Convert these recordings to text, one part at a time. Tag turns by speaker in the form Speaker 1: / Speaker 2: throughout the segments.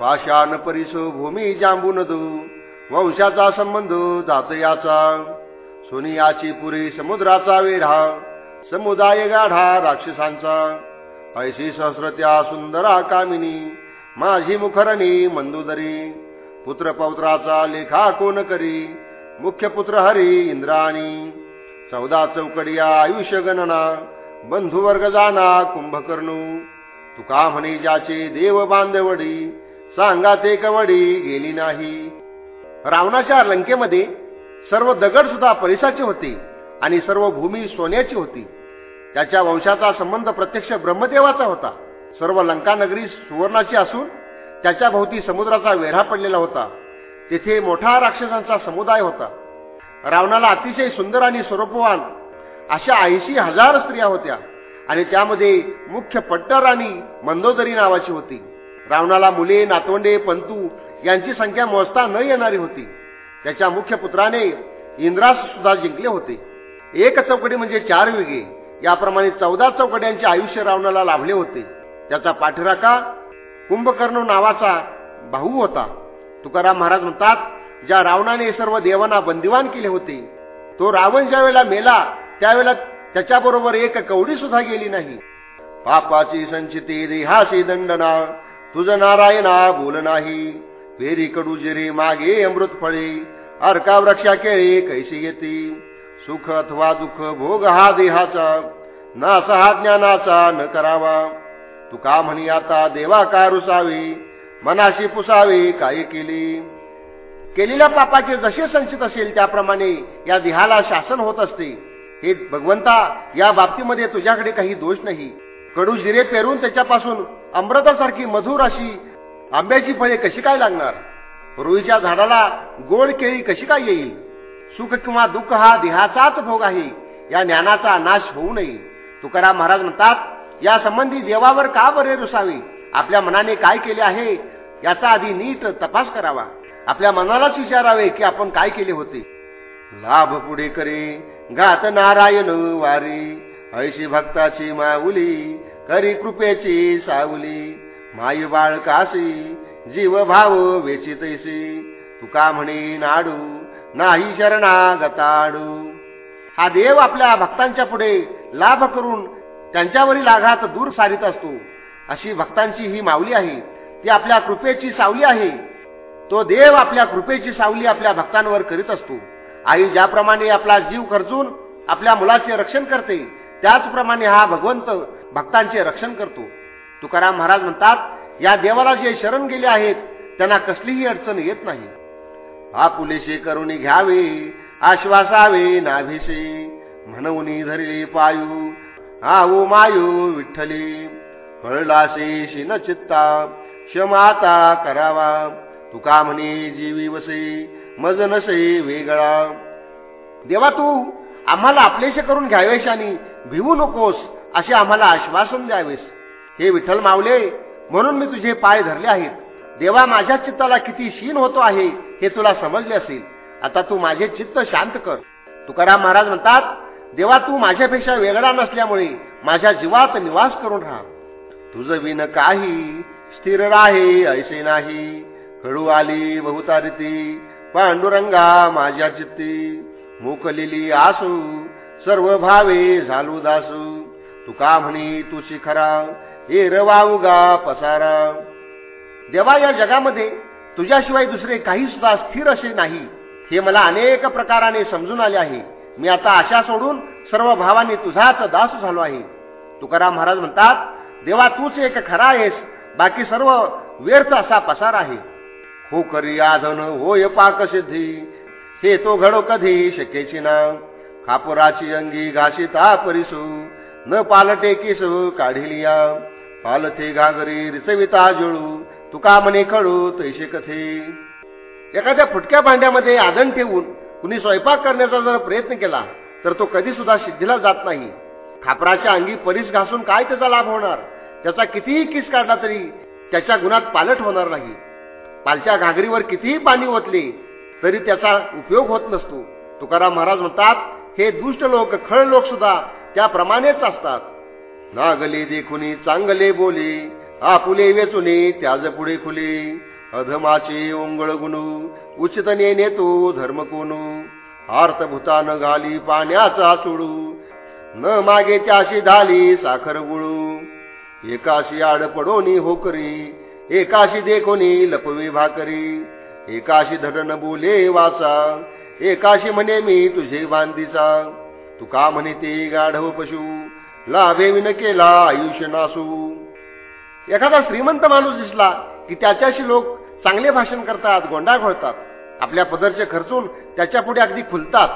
Speaker 1: पाषाण परिसो भूमी जांबून दू वंशाचा संबंध जात याचा सोनियाची पुरी समुद्राचा वेढा. समुदाय गाढा राक्षसांचा. ऐशी सहस्रत्या सुंदरा कामिनी. माझी मुखरणी मंदोदरी. पुत्र पौत्राचा लेखा कोण करी? मुख्य पुत्र हरी इंद्राणी. चौदा चौकडिया आयुष्य गणना. बंधुवर्ग जाना कुंभकर्णू. तुका म्हणे ज्याचे देव बांधवडी. सांगाचे कवडी गेली नाही. रावणाच्या लंकेमध्ये सर्व दगड सुद्धा परिसाचे होते आणि सर्व भूमी सोन्याची होती. त्याच्या वंशाचा संबंध प्रत्यक्ष ब्रह्मदेवाचा होता. सर्व लंका नगरी सुवर्णाची असून त्याच्या भोवती समुद्राचा वेढा पडलेला होता. तेथे मोठा राक्षसांचा समुदाय होता. रावणाला अतिशय सुंदर आणि स्वरूपवान अशा ऐंशी हजार स्त्रिया होत्या आणि त्यामध्ये मुख्य पट्टर आणि मंदोदरी नावाची होती. रावणाला मुले नातवंडे पंतू यांची संख्या मोजता न येणारी होती. त्याच्या मुख्य पुत्राने इंद्रास सुद्धा जिंकले होते. एक चौकडी म्हणजे चार विगे याप्रमाणे चौदा चौकड्यांचे आयुष्य रावणाला लाभले होते. त्याचा पाठीराखा कुंभकर्ण नावाचा भाऊ होता. तुकाराम महाराज म्हणतात ज्या रावणाने सर्व देवांना बंदिवान केले होते तो रावण ज्या वेळेला मेला त्यावेळेला त्याच्याबरोबर एक कवडी सुद्धा गेली नाही. पापाची संचिती देहासी दंडना. तुझ नारायणा बोल नाही. फेरी कडू जिरी मागे अमृत फळे. अर्का वृक्षा केळी कैसी येते. सुख अथवा दुःख भोग हा देहाचा. नास हा ज्ञानाचा न करावा. तू का म्हणी आता देवा का रुसावी? मनाशी पुसावी काय केली? केलेल्या पापाचे जसे संचित असेल त्याप्रमाणे या देहाला शासन होत असते. हे भगवंता या बाबतीमध्ये तुझ्याकडे काही दोष नाही. कडू जिरे पेरून त्याच्यापासून अमृतासारखी मधुर अशी आंब्याची फळे कशी काय लागणार? रुईच्या झाडाला गोड केळी कशी काय येईल? सुख किंवा दुःख हा देहाचाच भोग आहे. या ज्ञानाचा नाश होऊ नये. तुकाराम महाराज म्हणतात या संबंधी देवावर का बरे रुसावे? आपल्या मनाने काय केले आहे? याचा आधी नीट तपास करावा. आपल्या मनालाच विचारावे की आपण काय केले होते. लाभ पुढे करे गात नारायण वारी ऐशी भक्ताची माऊली करी कृपेची सावली. माई बाळ कासी जीव भाव वेचितैसी तुका म्हणे नाडू नाही शरणा गताडू हा देव आपल्या भक्तांच्या पुढे लाभ करून त्यांच्यावरील आघात दूर सारित असतो. अशी भक्तांची ही माऊली आहे. ती आपल्या कृपेची सावली आहे. तो देव आपल्या कृपेची सावली आपल्या भक्तांवर करीत असतो. आई ज्याप्रमाणे आपला जीव खर्चून आपल्या मुलाचे रक्षण करते त्याचप्रमाणे हा भगवंत भक्तांचे रक्षण करतो. तुकाराम महाराज म्हणतात या देवाला जे शरण गेले आहेत त्यांना कसलीही अडचण येत नाही. हा पुलेशे करून घ्यावे आश्वासावे नाभिसे. म्हणून धरले पायू आऊ मायू विठ्ठली. कळलासे शिन चित्ता क्षमाता करावा. तुका म्हणे जीवी वसे मज नसे वेगळा. देवा तू आम्हाला आपलेशे करून घ्यावेशानी आणि भिवू नकोस. असे आम्हाला आश्वासन द्यावेस. हे विठ्ठल मावले म्हणून मी तुझे पाय धरले आहेत. देवा माझ्या चित्ताला किती शीन होतो आहे हे तुला समजले असेल. आता तू माझे चित्त शांत कर. तुकाराम महाराज म्हणतात देवा तू माझ्यापेक्षा वेगळा नसल्यामुळे माझ्या जीवात निवास करून राहा. तुझ विन काही स्थिर राहे ऐसे नाही. हळू आली बहुतारिती पांडुरंगा माझ्या चित्ती. मुकलेली आसू सर्व भावे झालू दासू. तुका म्हणी तू शिखरा? हे रवाऊगा पसारा. देवा या जगामध्ये तुझ्याशिवाय दुसरे काही सुद्धा स्थिर असे नाही. हे मला अनेक प्रकाराने समजून आले आहे. मी आता आशा सोडून सर्व भावाने तुझाच दास झालो आहे. तुकाराम महाराज म्हणतात देवा तूच एक खरा आहेस बाकी सर्व व्यर्थ असा पसार आहे. हो करी आधन होय पाक सिद्धी हे तो घडो कधी शक्यची ना. खापुराची अंगी घासिता परिसू न पालटे किस काढिलिया पालथे घागरी रिसविता जुळू तुका म्हणे खळू तैसे कथे. एखाद्या फुटक्या भांड्यामध्ये आदन ठेवून कुणी स्वयंपाक करण्याचा जर प्रयत्न केला तर तो कधी सुद्धा सिद्धीला जात नाही. खापराच्या अंगी परीस घासून काय त्याचा लाभ होणार? त्याचा कितीही किस काढला तरी त्याच्या गुणात पालट होणार नाही. पालच्या घागरीवर कितीही पाणी ओतले तरी त्याचा उपयोग होत नसतो. तुकाराम महाराज म्हणतात हे दुष्ट लोक खळ लोक सुद्धा त्याप्रमाणेच असतात. नागले देखुनी चांगले बोले आपुले वेचुनी त्याज पुढे खुले. अधमाचे ओंगळ गुणू उचित नेने तो धर्म कोणू. आर्तभूता न घाली पाण्याचा सोडू न मागे त्याशी धाली साखर गुळू. एकाशी आड पडोनी होकरी एकाशी देखोनी लपवी भाकरी. एकाशी धडन बोले वाचा एकाशी म्हणे मी तुझे बांधीचा तुका म्हणे ते गाढव पशु लाभे विन केला आयुष्य नासू. एखादा श्रीमंत माणूस दिसला की त्याच्याशी लोक चांगले भाषण करतात गोंडा घोळतात आपल्या पदरचे खर्चून त्याच्या पुढे अगदी फुलतात.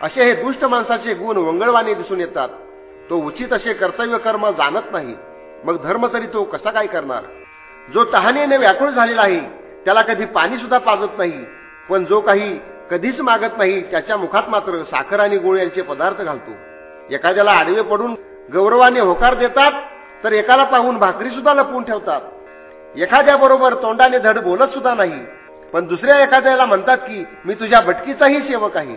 Speaker 1: असे हे दुष्ट माणसाचे गुण वंगळवाने दिसून येतात. तो उचित असे कर्तव्य कर्म जाणत नाही. मग धर्म तरी तो कसा काय करणार? जो तहानेने व्याकुळ झालेला आहे त्याला कधी पाणी सुद्धा पाजत नाही. पण जो काही कधीच मागत नाही त्याच्या मुखात मात्र साखर आणि गुळ यांचे पदार्थ घालतो. एखाद्याला आडवे पडून गौरवाने होकार देतात तर एकाला पाहून भाकरी सुद्धा लपवून ठेवतात. एखाद्या बरोबर तोंडाने धड बोलत सुद्धा नाही. पण दुसऱ्या एखाद्याला म्हणतात की मी तुझ्या भटकीचाही सेवक आहे.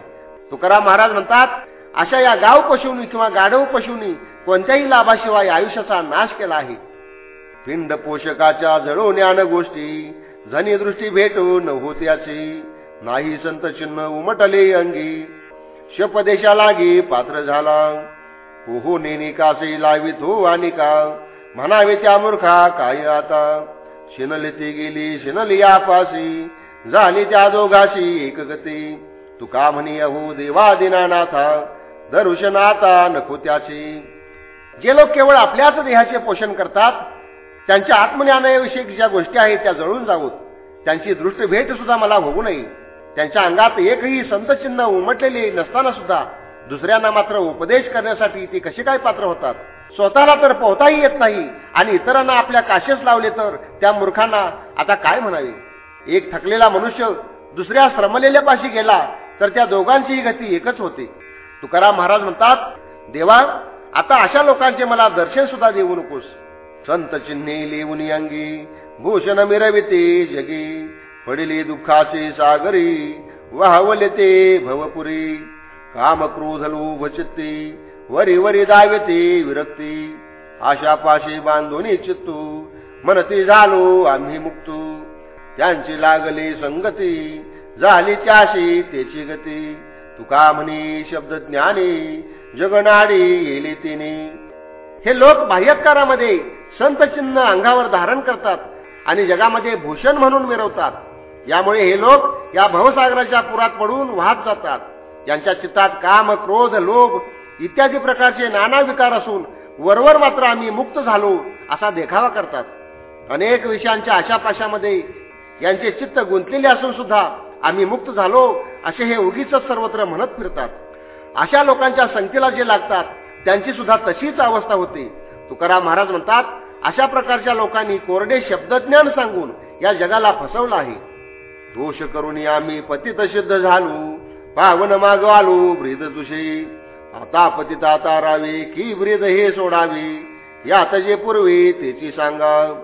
Speaker 1: तुकाराम महाराज म्हणतात अशा या गाव पशुनी किंवा गाढव पशुनी कोणत्याही लाभाशिवाय आयुष्याचा नाश केला आहे. पिंड पोषकाच्या जळवण्यान गोष्टी झनी दृष्टी भेटून होत्याची. नाही संत चिन्ह उमटले अंगी. शपदेशा लागी पात्र झाला. ओहो नेनी कासे लावित हो आणि का? म्हणावे त्या मूर्खा काय आता? शिनले ती गेली शिनली आपासी झाली त्या दोघाशी एक गती तुका म्हणी अहो देवा दिनानाथा दरुशन नको त्याची. जे लोक केवळ आपल्याच देहाचे पोषण करतात त्यांच्या आत्मज्ञानाविषयी ज्या गोष्टी आहेत त्या जळून जाऊत. त्यांची दृष्टभेट सुद्धा मला होऊ नये. त्यांच्या अंगात एकही संतचिन्ह उमटलेले नसताना सुद्धा दुसऱ्यांना मात्र उपदेश करण्यासाठी ते कसे काय पात्र होतात? स्वतःला तर पोहताही येत नाही आणि इतरांना आपल्या काशेस लावले तर त्या मूर्खांना आता काय म्हणावे? एक थकलेला मनुष्य दुसऱ्या श्रमलेल्या पाशी गेला तर त्या दोघांचीही गती एकच होते. तुकाराम महाराज म्हणतात देवा आता अशा लोकांचे मला दर्शन सुद्धा देऊ नकोस. संत चिन्हे लिहून अंगी भूषण मिरविते जगी. पडिली दुःखाचे सागरी वाहवले ते भवपुरी. काम क्रोध लोभ चित्ती वरी वरी दावते विरक्ती. आशा पाशी चित्तू मनती झालो आम्ही मुक्तू. त्यांची लागली संगती झाली त्याशी त्याची गती. तुका म्हणी शब्द ज्ञानी जगनाडी येले तिने. हे लोक बाह्यकारामध्ये संत चिन्ह अंगावर धारण करतात आणि जगामध्ये भूषण म्हणून मिरवतात. यामुळे हे लोक या भवसागराच्या पुरात पडून वाहत जातात. यांच्या चित्तात काम क्रोध लोभ इत्यादी प्रकारचे नाना विकार असून वरवर मात्र आम्ही मुक्त झालो असा देखावा करतात. अनेक विषयांच्या आशापाशामध्ये यांचे चित्त गुंतलेले असून सुद्धा आम्ही मुक्त झालो असे हे उगीच सर्वत्र म्हणत फिरतात. अशा लोकांच्या संख्येला जे लागतात त्यांची सुद्धा तशीच अवस्था होते. तुकाराम महाराज म्हणतात अशा प्रकारच्या लोकांनी कोरडे शब्दज्ञान सांगून या जगाला फसवलं आहे. दोष करून आम्ही पतित सिद्ध झालो. पावन माग आलो ब्रीद तुषे आता पतिता तारावे की ब्रीद हे सोडावे? यात जे पूर्वी तेची सांगा.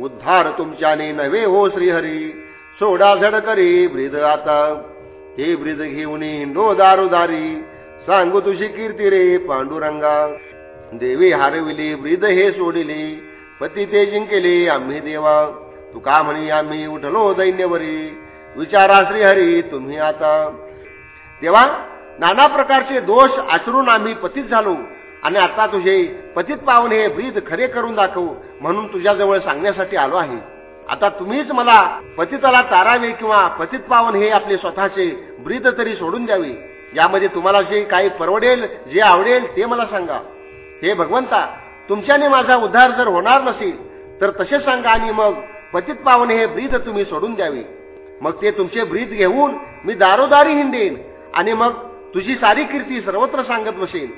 Speaker 1: उद्धार तुमच्याने नव्हे हो श्रीहरी. सोडा झड करी ब्रीद आता. हे ब्रीद घेऊन हिंडो दारोदारी. सांगू तुझी कीर्ती रे पांडुरंगा. देवी हारविली ब्रीद हे सोडिले. पती ते जिंकेले आम्ही देवा. तुका म्हणी आम्ही उठलो दैन्यवरी. विचारा श्रीहरी तुम्ही आता. तेव्हा नाना प्रकारचे दोष आचरून आम्ही पतित झालो आणि आता तुझे पतित पाहून हे ब्रीद खरे करून दाखव म्हणून तुझ्याजवळ सांगण्यासाठी आलो आहे. आता तुम्हीच मला पतिताला तारावे किंवा पतित पावन हे आपले स्वतःचे ब्रीद तरी सोडून द्यावे. यामध्ये तुम्हाला जे काही परवडेल जे आवडेल ते मला सांगा. हे भगवंता तुमच्याने माझा उद्धार जर होणार नसेल तर तसे सांगा आणि मग पतित पावन हे ब्रीद तुम्ही सोडून द्यावे. मग ते तुमचे ब्रीद घेऊन मी दारोदारी हिंडेन. आणि मग तुझी सारी कीर्ती सर्वत्र सांगत बसेन.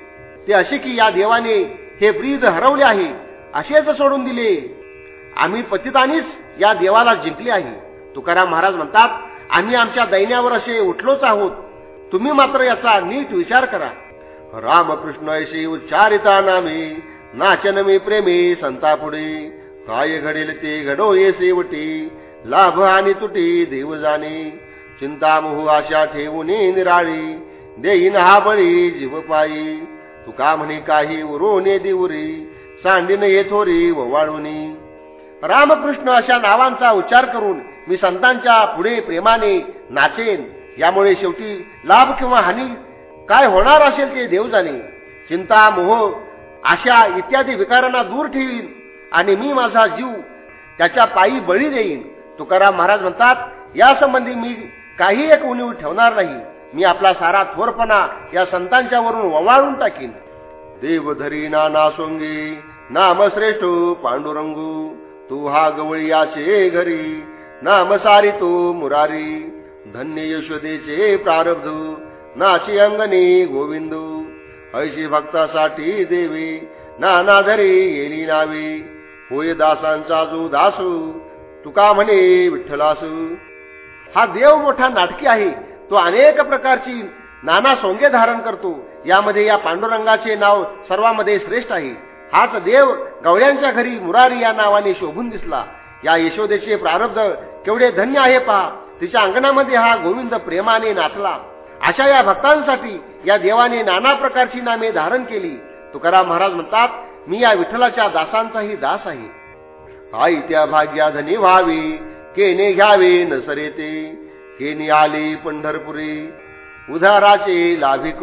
Speaker 1: ते असे की या देवाने हे ब्रीद हरवले आहे असेच सोडून दिले. आम्ही पतितानीच या देवाला जिंकले आहे. तुकाराम महाराज म्हणतात आम्ही आमच्या दैन्यावर असे उठलोच आहोत. तुम्ही मात्र याचा नीट विचार करा. रामकृष्ण ऐशी उच्चारिता नामे नाचन मी प्रेमी संतापुढे. काय घडेल ते घडो ये सेवटी लाभ आणि तुटी देव जाणे. चिंता मोह आशा ठेवून निराळी. देईन हा बळी जीव पायी. तुका म्हणे काही उरोने दिवरी सांडीन ये थोरी ववाळूनी. रामकृष्ण अशा नावांचा उच्चार करून मी संतांच्या पुढे प्रेमाने नाचेन. यामुळे शेवटी लाभ किंवा हानी काय होणार असेल ते देव जाणे. चिंता मोह आशा इत्यादी विकारांना दूर ठेवीन आणि मी माझा जीव त्याच्या पायी बळी देईन. तुकाराम महाराज म्हणतात या संबंधी मी काही एक उणीव ठेवणार नाही. मी आपला सारा थोरपणा या संतांच्या वरून ववाळून टाकीन. देवधरी नाना सोंगी नाम श्रेष्ठ पांडुरंगू तू हा गवळीयाचे घरी नाम सारी तू मुरारी धन्य यशोदेचे प्रारब्ध नाची अंगणी गोविंदू ऐशी भक्तासाठी देवी नानाधरी येली नावे होय दासांचा जो दासू तुका म्हणे विठ्ठलासू. हा देव मोठा नाटकी आहे. तो अनेक प्रकारची नाना सोंगे धारण करतो. यामध्ये या पांडुरंगाचे नाव सर्वांमध्ये श्रेष्ठ आहे. हाच देव गवळ्यांच्या घरी मुरारी या नावाने शोभून दिसला. या यशोदेचे प्रारब्ध केवढे धन्य आहे पहा. तिच्या अंगणामध्ये हा गोविंद प्रेमाने नाचला. अशा या भक्तांसाठी या देवाने नाना प्रकारची नामे धारण केली. तुकाराम महाराज म्हणतात मी या विठ्ठलाच्या दासांचाही दास आहे. आई त्या भाग्याधनी व्हावी. केने घ्यावे नसरेते केने आले पंढरपुरी. उधाराचे लाभिक.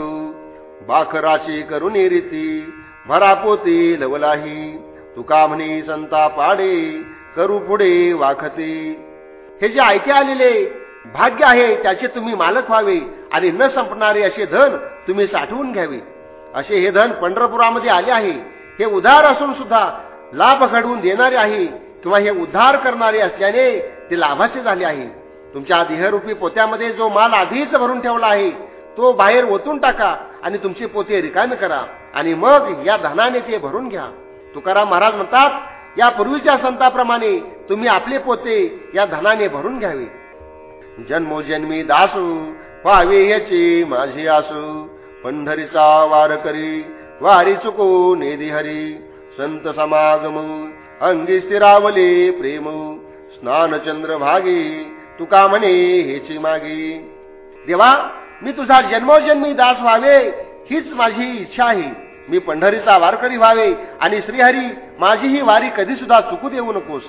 Speaker 1: बाखराचे करुणी रीती. भरापोती लवलाही. तुका म्हणे संता पाडे करू पुढे वाखते. हे जे ऐके आलेले भाग्य आहे त्याचे तुम्ही मालक व्हावे. आणि न संपणारे असे धन तुम्ही साठवून घ्यावे. असे हे धन पंढरपुरामध्ये आले आहे. हे उधार असून सुद्धा लाभ घडवून देणारे आहे किंवा हे उद्धार करणारे असल्याने ते लाभाचे झाले आहे. तुमच्या देहरूपी पोत्यामध्ये जो माल आधीच भरून ठेवला आहे तो बाहेर ओतून टाका आणि तुमचे पोते रिकामे करा आणि मग या धनाने ते भरून घ्या. तुकाराम महाराज म्हणतात या पूर्वीच्या संताप्रमाणे तुम्ही आपले पोते या धनाने भरून घ्यावे. जन्मोजन्मी दासू व्हावे याची माझी आसू पंढरीचा वार करी वारी चुको नेदी हरी संत समागम अंगी स्थिरावले प्रेम स्नानचंद्र भागे तुका म्हणे हेची मागे. देवा मी तुझा जन्मोजन्मी दास व्हावे हीच माझी इच्छा आहे. मी पंढरीचा वारकरी व्हावे आणि श्रीहरी माझी ही वारी कधी सुद्धा चुकू देऊ नकोस.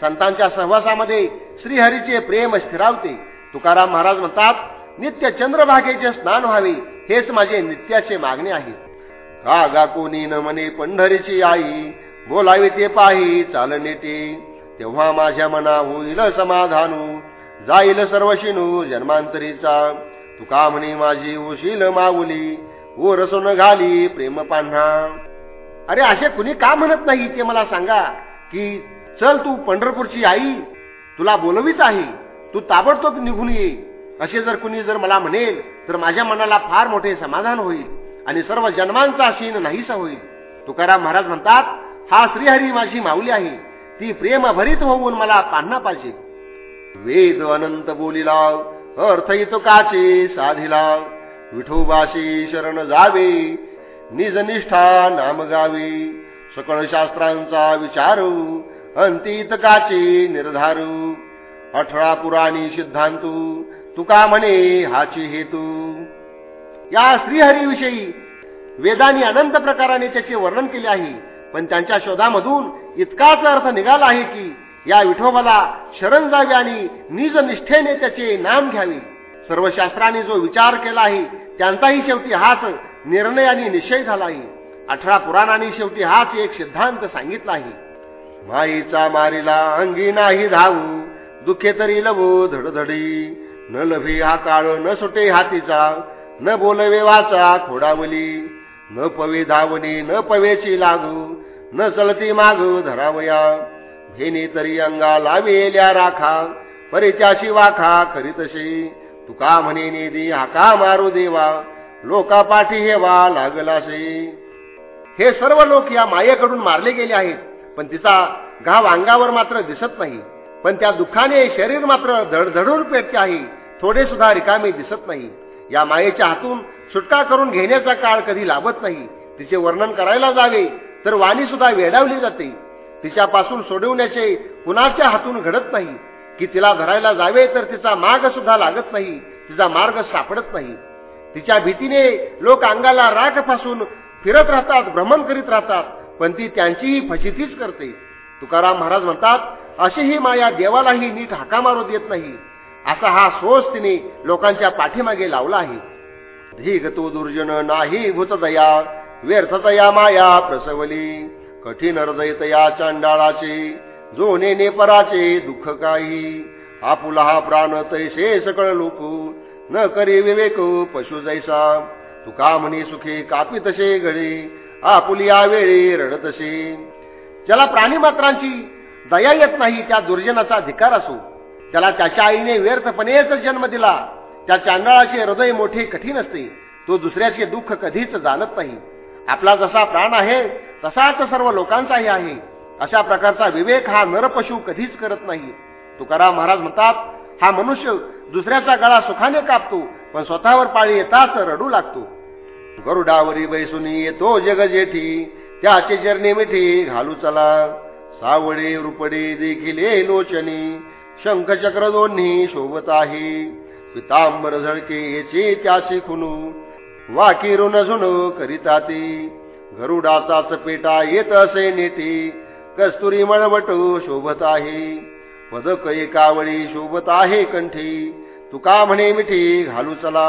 Speaker 1: संतांच्या सहवासामध्ये श्रीहरीचे प्रेम स्थिरावते. तुकाराम महाराज म्हणतात नित्य चंद्रभागेचे स्नान व्हावे हेच माझे नित्याचे मागणे आहे. कागा कोणी न म्हणे पंढरीची आई. बोलावी ते पाही चालनेते तेव्हा माझ्या मना होईल समाधानू. जाईल सर्वशिनू जन्मांतरीचा. तुका म्हणे माझी उशील माऊली. ओरसून घाली प्रेम पान्हा. अरे असे कुणी का म्हणत नाही ते मला सांगा. की चल तू पंढरपूरची आई. तुला बोलवीच आहे. तू ताबडतोब निघून ये. असे जर कुणी जर मला म्हणेल तर माझ्या मनाला फार मोठे समाधान होईल. आणि सर्व जन्मांचा शीन नाहीसा होईल तुकाराम महाराज म्हणतात हा श्रीहरी माझी माऊली आहे. ती प्रेम भरीत होऊन मला पाहणा पाहिजे. वेद अनंत बोलिला अर्थ काचे साधिला विठोबाशी शरण जावे निज निष्ठा नाम गावे. सकळ शास्त्रांचा विचारू अंतित काचे निर्धारू. अठरा पुराणी सिद्धांतू तुका म्हणे हाची हेतू. या श्रीहरीविषयी वेदांनी अनंत प्रकाराने त्याचे वर्णन केले आहे. पण त्यांच्या शोधामधून इतकाच अर्थ निघाला आहे की या विठोबाला शरण जावे आणि निज निष्ठेने त्याचे नाम घ्यावे. सर्व शास्त्राने जो विचार केला आहे त्यांचाही शेवटी हाच निर्णय आणि निश्चय झाला आहे. अठरा पुराणांनी शेवटी हाच एक सिद्धांत सांगितला आहे. माईचा मारीला अंगी नाही धावू दुखे तरी लवो धडधडी. न लभी हा काळ न सुटे हातीचा. न बोलवे वाचा खोडावली न पवे धावणी न पवेची लागू न चलती माग धरावया. घेणे तरी अंगा लावेल्या राखा परित्याशी वाखा खरी तशी. तुका म्हणे नेदी हाका मारू देवा? लोका पाठी हेवा लागलासे हे सर्व लोक या मायेकडून मारले गेले आहेत पण तिचा घाव अंगावर मात्र दिसत नाही. पण त्या दुःखाने शरीर मात्र धडधडून पेटते आहे थोडे सुद्धा रिकामे दिसत नाही. या मायेच्या हातून सुटका करून घेण्याचा काळ कधी लाभत नाही. तिचे वर्णन करायला जावे तर वाणी सुद्धा वेडावली जाते. तिच्यापासून सोडवण्याचे कुणाच्या हातून घडत नाही. की तिला धरायला जावे तर तिचा मार्ग सुद्धा लागत नाही. तिचा मार्ग सापडत नाही. तिच्या भीतीने लोक अंगाला राख फासून फिरत राहतात भ्रमण करीत राहतात पण ती त्यांचीही फजितीच करते. तुकाराम महाराज म्हणतात अशी ही माया देवालाही नीट हाका मारू देत नाही. असा हा सोस तिने लोकांच्या पाठीमागे लावला आहे. धीग तो दुर्जन नाही भूतदया व्यर्थतया माया प्रसवली. कठीण हृदयतया चांडाळाचे जो नेने पराचे दुःख काही. आपुला हा प्राण तैसे सकळ लोक न करी विवेक पशु जैसा. तुका म्हणे सुखे कापी तसे गळे आपुलिया वेळे रडतसे. ज्याला प्राणी मात्रांची दया येत नाही त्या दुर्जनाचा अधिकार असो. त्याला त्याच्या आईने व्यर्थपणेच जन्म दिला. त्या चांदळाचे हृदय मोठे कठीण असते. तो दुसऱ्याचे दुःख कधीच जाणत नाही. आपला जसा प्राण आहे तसाच सर्व लोकांचाही आहे. अशा प्रकारचा विवेक हा नरपशु कधीच करत नाही. तुकाराम महाराज म्हणतात हा मनुष्य दुसऱ्याचा गळा सुखाने कापतो पण स्वतःवर पाळी येताच रडू लागतो. गरुडावरी बैसुनी येतो जग जेठी त्याचे चरणे मिठी घालू चला. सावळे रुपडे देखील लोचनी शंखचक्र दोन्ही शोभत आहे. पितांबर झळके याचे त्याचे खुनू वाकी रुन झुन करीता ती गरुडाचाच पेटा येत असे नेते कस्तुरी मळवट शोभत आहे. पदक एकावळी शोभत आहे कंठी तुका म्हणे मिठी घालू चला.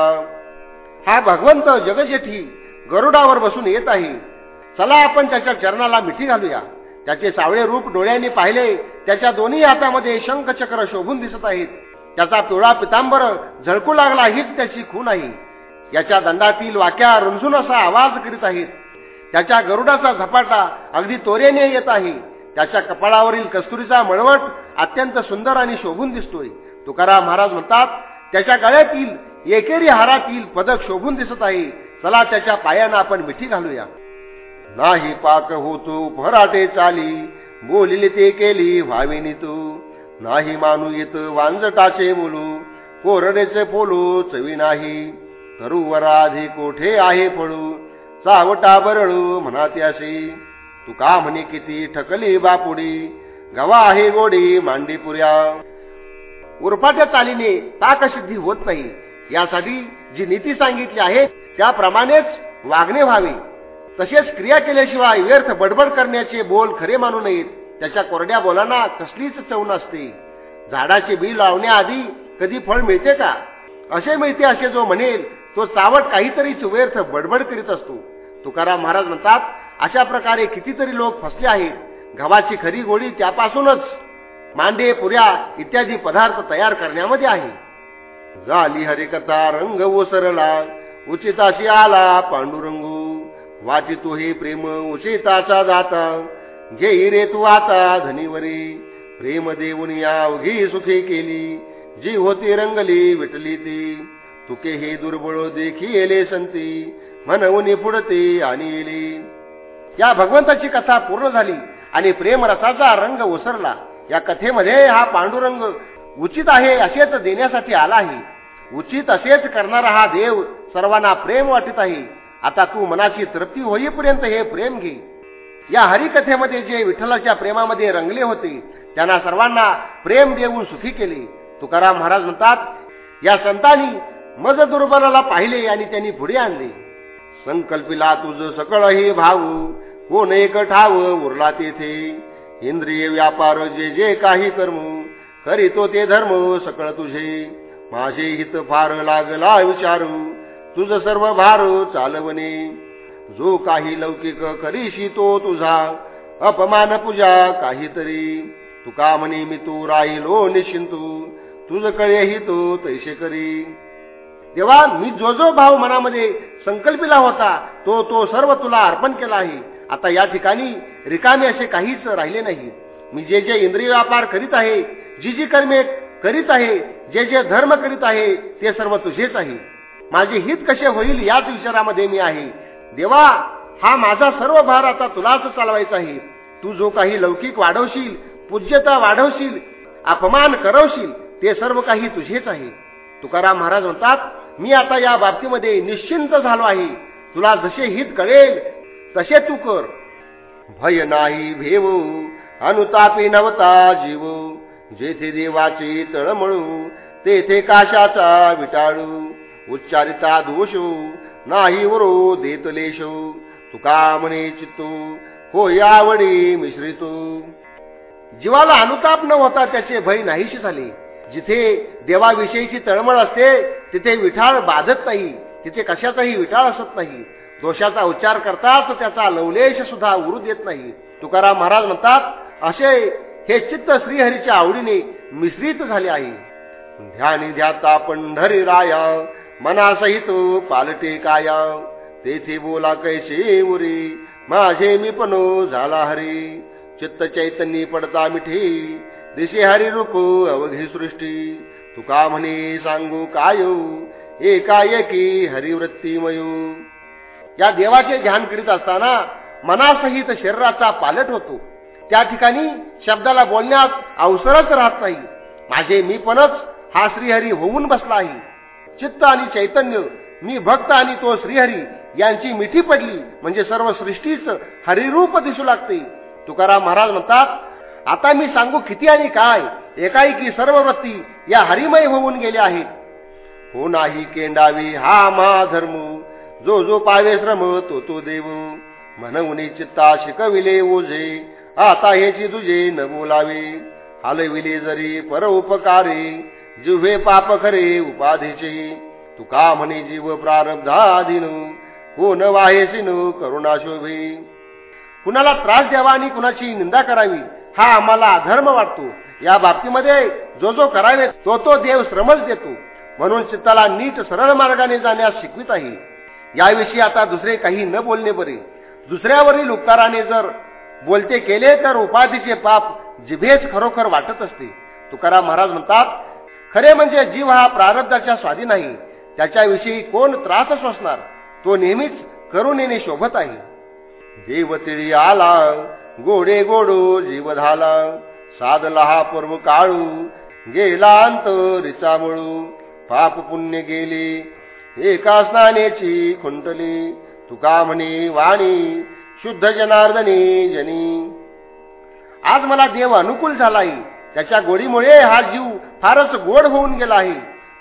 Speaker 1: हा भगवंत जगजेठी गरुडावर बसून येत आहे. चला आपण त्याच्या चरणाला मिठी घालूया. त्याचे सावळे रूप डोळ्यांनी पाहिले त्याच्या दोन्ही हातामध्ये शंखचक्र शोभून दिसत आहेत. त्याचा पिवळा पितांबर झळकू लागला हीच त्याची खून आहे. याच्या दंडातील वाक्या रुंजून असा आवाज करीत आहेत. त्याच्या गरुडाचा झपाटा अगदी तोरेने येत आहे. त्याच्या कपाळावरील कस्तुरीचा मळवट अत्यंत सुंदर आणि शोभून दिसतोय. तुकाराम महाराज म्हणतात त्याच्या गळ्यातील एकेरी हारातील पदक शोभून दिसत आहे. चला त्याच्या पायानं आपण मिठी घालूया. नाही पाक होतो भराटे चाली बोलिले ते केली व्हाविनी तू. नाही मानू येत वांजटाचे बोलू कोरडेचे फोलू चवी नाही. तरुवराधी कोठे आहे पळू चावटा बरळू म्हणा त्याशी तू का म्हणे किती ठकली बापुडी गवा आहे गोडी मांडी पुऱ्या. उरफाच्या चालीने ताकसिद्धी होत नाही. यासाठी जी नीती सांगितली आहे त्याप्रमाणेच वागणे व्हावे. तसेच क्रिया केल्याशिवाय व्यर्थ बडबड करण्याचे बोल खरे मानू नयेत. त्याच्या कोरड्या बोलांना कसलीच चव नसते. झाडाचे बी लावण्याआधी कधी फळ मिळते का? असे मिळते असे जो म्हणेल तो चावट काहीतरी व्यर्थ बडबड करीत असतो. तुकाराम महाराज म्हणतात अशा प्रकारे कितीतरी लोक फसले आहेत. गव्हाची खरी गोळी त्यापासूनच. मांडे पुऱ्या इत्यादी पदार्थ तयार करण्यामध्ये आहे. झाली हरिकथा रंग ओसरला. उचिताशी आला पांडुरंगू. वाटी तुही हे प्रेम उशिताचा जाता. घेई रे तू आता धनीवरी. प्रेम देऊन या अवघी सुखी केली. जी होती रंगली विटली ती. तुके हे दुर्बळ देखी येले संती. म्हणून पुढते आणि येले. या भगवंताची कथा पूर्ण झाली आणि प्रेमरसाचा रंग ओसरला. या कथेमध्ये हा पांडुरंग उचित आहे असेच देण्यासाठी आला आहे उचित असेच करणारा हा देव सर्वांना प्रेम वाटत आहे. आता तू मनाची तृप्ती होईपर्यंत हे प्रेम घे. या हरिकथेमध्ये जे विठ्ठलाच्या प्रेमामध्ये रंगले होते त्यांना सर्वांना प्रेम देऊन सुखी केले. तुकाराम महाराज म्हणतात या संतांनी मज दुर्बलाला पाहिले आणि त्यांनी पुढे आणले. संकल्पिला तुझ सकळ हे भाऊ कोण एक ठाव उरला तेथे. इंद्रिय व्यापार जे जे काही कर्म करीतो ते धर्म सकळ तुझे. माझे हित फार लागला विचारू. तुझ सर्व भार चालवणे. जो काही लौकिक करीशी तो तुझा. अपमान पूजा काहीतरी. तुका म्हणे मी तू राहिलो निशिंतू. तुझ कळेही तो तैसे करी. तेव्हा मी जो जो भाव मनामध्ये संकल्पिला होता तो तो सर्व तुला अर्पण केला आहे. आता या ठिकाणी रिकामे असे काहीच राहिले नाही. मी जे जे इंद्रिय व्यापार करीत आहे जी जी कर्मे करीत आहे जे जे धर्म करीत आहे ते सर्व तुझेच आहे. माझे हित कसे होईल याच विचारामध्ये मी आहे. देवा हा माझा सर्व भार आता तुलाच चालवायचा आहे तू जो काही लौकिक वाढवशील पूज्यता वाढवशील अपमान करवशील ते सर्व काही तुझेच आहे. तुकाराम महाराज म्हणतात मी आता या बाबतीमध्ये निश्चिंत झालो आहे. तुला जसे हित कळेल तसे तू कर. भय नाही भेव अनुतापी नवता जीव. जेथे देवाची तळमळू तेथे काशाचा विटाळू. उच्चारिता दोष नाही वरो देतलेश तुका म्हणे चित्तो हो यावडी मिश्रितो। जीवाला अनुताप न होता त्याचे भय नाहीशी झाले। जिथे देवाविषयीची तळमळ असते तिथे विठाळ बाधत नाही तिथे कशाचाही विठाळ असत नाही। दोषाचा उच्चार करताच त्याचा लवलेश सुद्धा उरू देत नाही। तुकाराम महाराज म्हणतात असे हे चित्त श्रीहरीच्या आवडीने मिश्रित झाले आहे। ध्यानी ध्याता पंढरी राया मनासहित पालटे काया तेथे बोला कैसे उरी? माझे मी पण झाला हरी. चित्त चैतन्य पडता मिठी. दिशे हरी रुको अवघी सृष्टी. तुका म्हणे सांगू काय? एकाएकी हरिवृत्तीमयू या देवाचे ध्यान करीत असताना मनासहित शरीराचा पालट होतो. त्या ठिकाणी शब्दाला बोलण्यात अवसरच राहत नाही. माझे मी पणच हा श्रीहरी होऊन बसला आहे. चित्त आणि चैतन्य मी भक्त आणि तो श्रीहरी यांची मिठी पडली म्हणजे सर्व सृष्टीच हरिरूप दिसू लागते. तुकाराम महाराज म्हणतात आता मी सांगू किती आणि काय एकाएकी सर्व वृत्ती या हरिमय होऊन गेल्या आहेत. हो नाही केंडावी हा महाधर्म जो जो पावे श्रम तो तो देव. म्हणून चित्ता शिकविले ओझे आता ह्याची तुझे न बोलावे. हलविले जरी पर उपकारे जिव्हे पाप खरे उपाधीचे. तुका म्हणे जीव प्रारब्धाधीन. हो न वाहेसिन करुणा शोभे. कुणाला त्रास द्यावा आणि कुणाची निंदा करावी हा आम्हाला अधर्म वाटतो. या बाबतीमध्ये जो जो करावे तो तो देव श्रमच देतो. म्हणून चित्ताला नीट सरळ मार्गाने जाण्यास शिकवित आहे. याविषयी आता दुसरे काही न बोलणे बरे. दुसऱ्यावरील उपकाराने जर बोलते केले तर उपाधीचे पाप जिभेच खरोखर वाटत असते. तुकाराम महाराज म्हणतात खरे म्हणजे जीव हा प्रारब्धाच्या स्वाधीन नाही. त्याच्याविषयी कोण त्रास असणार तो नेहमीच करुणेने शोभत आहे. देव तिळी आला गोडे गोडो जीव झाला साधला हा पर्व काळू गेला अंत रिचामळू पाप पुण्य गेले एका स्नानेची खुंटली तुका म्हणे वाणी शुद्ध जनार्दनी जनी. आज मला देव अनुकूल झाला आहे त्याच्या गोडीमुळे हा जीव फारच गोड होऊन गेला आहे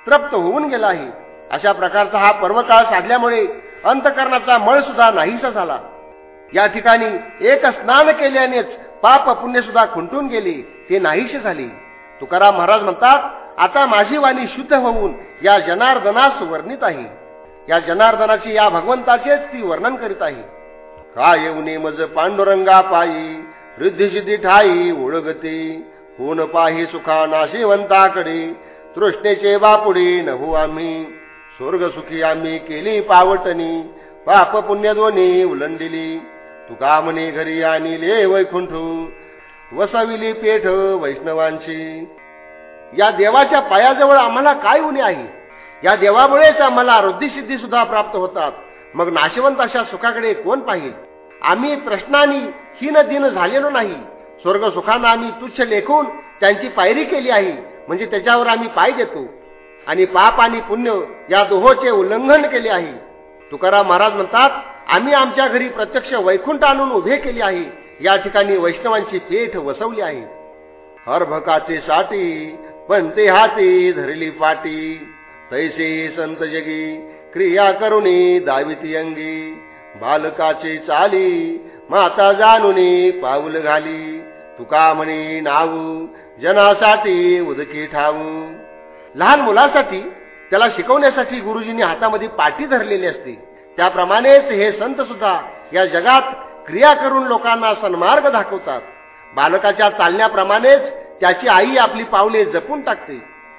Speaker 1: तृप्त होऊन गेला आहे. अशा प्रकारचा हा पर्वकाळ साधल्यामुळे अंतकरणाचा मळ सुद्धा नाहीसा झाला. या ठिकाणी एक स्नान केल्यानेच पाप पुण्य सुद्धा खुंटून गेले ते नाहीसे झाले. तुकाराम महाराज म्हणतात आता माझी वाणी शुद्ध होऊन या जनार्दनास वर्णित आहे. या जनार्दनाची या भगवंताचेच ती वर्णन करीत आहे. का येऊने मज पांडुरंगा पायी रिद्धी ठाई ओळगते. होऊन पाही सुखा नाशिवंताकडे तृष्णेचे बापुडे नहू आम्ही. स्वर्ग सुखी आम्ही केली पावटणी पाप पुण्य दोन्ही उलंडिली. तुका म्हणे घरी आणले वैकुंठ वसविली पेठ वैष्णवांची. या देवाच्या पायाजवळ आम्हाला काय उणे आहे? या देवामुळेच आम्हाला सिद्धी सुद्धा प्राप्त होतात. मग नाशवंत अशा सुखाकडे कोण पाहिजे आम्ही प्रश्नानी हीन दिन झालेलो नाही. स्वर्ग सुखांना आम्ही तुच्छ लेखून त्यांची पायरी केली आहे. म्हणजे त्याच्यावर आम्ही पाय देतो. आणि पाप आणि पुण्य या दोहोचे उल्लंघन केले आहे. तुकाराम महाराज म्हणतात आम्ही आमच्या घरी प्रत्यक्ष वैकुंठ आणून उभे केले आहे. या ठिकाणी वैष्णवांची पेठ वसवली आहे. हरभकाचे साठी पण ते हाती धरली पाटी. तैसे संत जगी क्रिया करुणी दाविती अंगी. बालकाचे चाली माता जाणून पाऊल घाली. तुका म्हणे नावू जनासाठी उदकी ठाऊ लहान मुलासाठी त्याला शिकवण्यासाठी गुरुजींनी हातामध्ये पाठी धरलेली असते. त्याप्रमाणेच हे संत सुद्धा या जगात क्रिया करून लोकांना सन्मार्ग दाखवतात. बालकाच्या चालण्याप्रमाणेच त्याची आई आपली पावले जपून टाकते.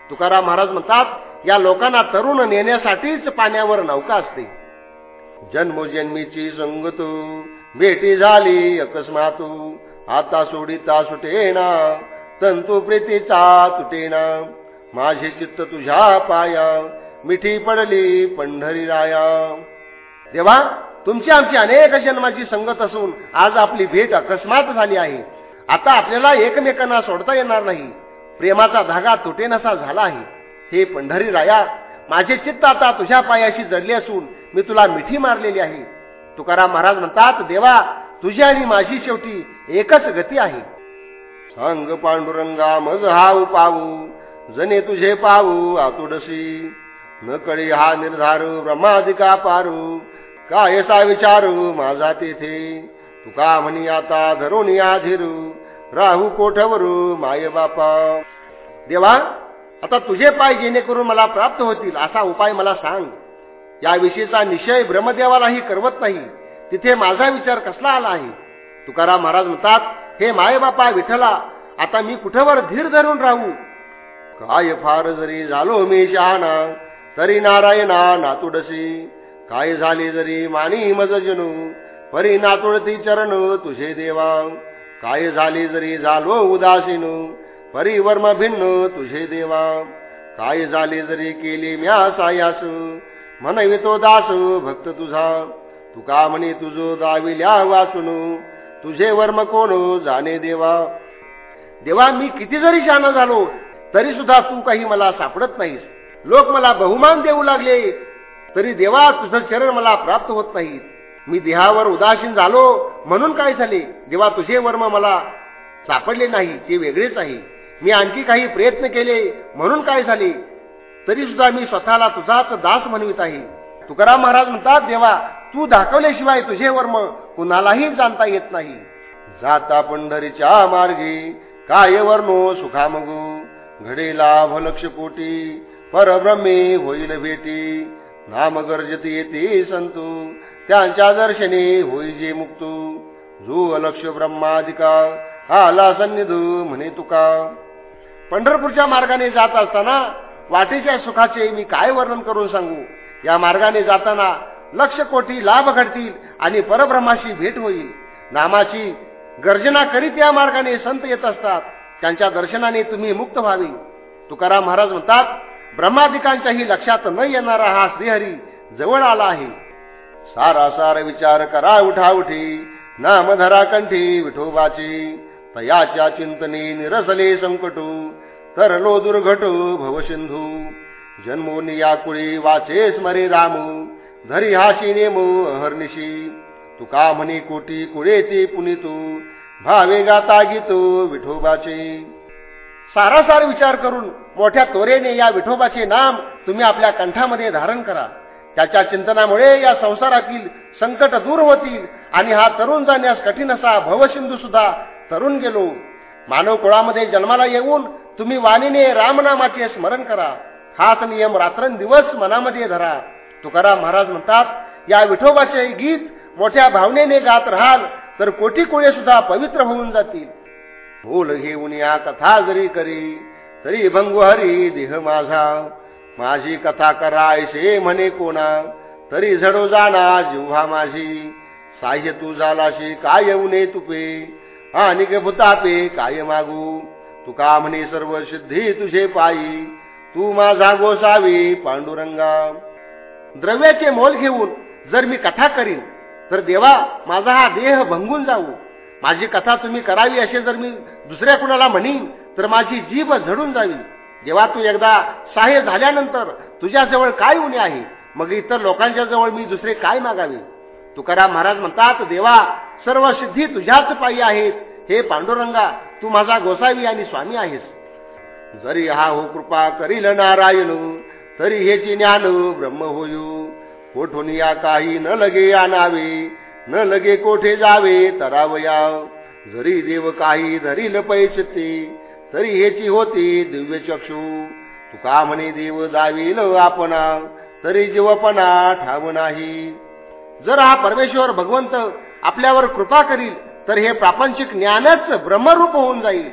Speaker 1: तुकाराम महाराज म्हणतात या लोकांना तरुण नेण्यासाठीच पाण्यावर नौका असते. जन्मोजन्मीची संगतू भेटी झाली अकस्मातू. आता सोडिता सुटेना तंतु प्रीतीचा तुटेना. माझे चित्त तुझ्या पाया मिठी पडली पंढरी राया. देवा तुमची आमची अनेक जन्माची संगत असून आज आपली भेट अकस्मात झाली आहे. आता आपल्याला एकमेकांना सोडता येणार नाही. प्रेमाचा धागा तुटेनसा झाला आहे. हे पंढरी राया माझे चित्त आता तुझ्या पायाशी जडले असून मी तुला मिठी मारलेली आहे. तुकाराम महाराज म्हणतात देवा तुझी आणि माझी शेवटी एकच गती आहे. सांग पांडुरंगा मज हाऊ पाहू. जने तुझे पाहू आतुडसी. न कळी हा निर्धारू ब्रह्मादिका पारू. काय सा विचारू माझा तेथे. तुका म्हणी आता धरून या धीरू. राहू कोठवरू माय बापा. देवा आता तुझे पाय जेणेकरून मला प्राप्त होतील असा उपाय मला सांग. याविषयीचा निश्चय ब्रह्मदेवालाही करवत नाही. तिथे माझा विचार कसला आला आहे? तुकाराम महाराज म्हणतात हे मायबापा विठला आता मी कुठवर धीर धरून राहू? काय फार जरी झालो मी शहाणा तरी नारायणा नातुडसी काय झाले जरी मानी मज जनू परी नातुडती चरण तुझे देवा. काय झाले जरी झालो उदासीन परी वर्म भिन्न तुझे देवा. काय झाले जरी केली म्या सायास म्हणवितो दास भक्त तुझा. तुका म्हणे तुझो दाविल्या वाचून? तुझे वर्म कोण जाणे देवा? देवा मी किती जरी शाना झालो तरी सुद्धा तू काही मला सापडत नाहीस. लोक मला बहुमान देऊ लागले तरी देवा तुझं शरीर मला प्राप्त होत नाही. मी देहावर उदासीन झालो म्हणून काय झाले? देवा तुझे वर्म मला सापडले नाही ते वेगळेच आहे. मी आणखी काही प्रयत्न केले म्हणून काय झाले? तरी सुद्धा मी स्वतःला तुझाच दास म्हणवित आहे. तुकाराम महाराज म्हणतात देवा तू दाखवल्याशिवाय तुझे वर्म कुणालाही जाणता येत नाही. जाता पंढरीच्या मार्गी काय वर्णो सुखामगू घडेला भलक्ष कोटी परब्रह्मे होईल भेटी. नाम गर्जत येते संतू त्यांच्या दर्शने होई जे मुक्तू. जो अलक्ष ब्रह्माधिका आला सन्निधू म्हणे तुका. पंढरपूरच्या मार्गाने जात असताना वाटेच्या सुखाचे मी काय वर्णन करून सांगू? या मार्गाने जाताना लक्ष कोटी लाभ घडतील आणि परब्रह्माशी भेट होईल. नामाची गर्जना करीत या मार्गाने संत येत असतात. त्यांच्या दर्शनाने तुम्ही मुक्त व्हावी. तुकाराम महाराज म्हणतात ब्रह्मादिकांच्याही लक्षात न येणारा हा श्रीहरी जवळ आला आहे. सारा सार विचार करा उठा उठी. नामधरा कंठी विठोबाची. तयाच्या चिंतने निरसले संकटू. तरलो दुर्घटू भवसिंधू. जन्मोनी या कुळी वाचे स्मरे रामू. धरी हाशीने नेमू अहर्निशी. तुका म्हणी कोटी कुळेती पुनितू. भावे गाता गीतो विठोबाचे. सारासार विचार करून मोठ्या तोरेने या विठोबाचे नाम तुम्ही आपल्या कंठामध्ये धारण करा. त्याच्या चिंतनामुळे या संसारातील संकट दूर होतील आणि हा तरुण जाण्यास कठीण असा भवसिंधू सुद्धा तरुण गेलो. मानव कुळामध्ये जन्माला येऊन तुम्ही वाणीने रामनामाचे स्मरण करा. हाच नियम रात्रंदिवस मनामध्ये धरा. तुकाराम महाराज म्हणतात या विठोबाचे गीत मोठ्या भावनेने गात राहाल तर कोटी कोळे सुद्धा पवित्र होऊन जातील. बोल घेऊन या कथा जरी करी तरी भंगू हरी देह माझा. माझी कथा करायचे म्हणे कोणा तरी झडो जाना जिव्हा माझी. साह्य तू झालाशी काय येऊने तुपे आणि भूतापे काय मागू. तुका म्हणे सर्व सिद्धी तुझे पायी तू माझा गोसावी पांडुरंगा. द्रव्याचे मोल घेऊन जर मी कथा करीन तर देवा माझा हा देह भंगून जाऊ. माझी कथा तुम्ही करावी असे जर मी दुसऱ्या कुणाला म्हणीन तर माझी जीभ झडून जावी. जेव्हा तू एकदा सहाय्य झाल्यानंतर तुझ्याजवळ काय उणे आहे? मग इतर लोकांच्या जवळ मी दुसरे काय मागावे? तुकाराम महाराज म्हणतात देवा सर्व सिद्धी तुझ्याच पायी आहेत. हे पांडुरंगा तू माझा गोसावी आणि स्वामी आहेस. जरी हा हो कृपा करील नारायण तरी हेची ज्ञान ब्रह्म होयू. कोठून या काही न लगे आणावे न लगे कोठे जावे तरावया. जरी देव काही धरी पैसे तरी हेची होती दिव्य चक्षु. तुका म्हणे देव जावील आपणा तरी जीवपणा ठाव नाही. जर हा परमेश्वर भगवंत आपल्यावर कृपा करील तर हे प्रापंचिक ज्ञानच ब्रह्मरूप होऊन जाईल.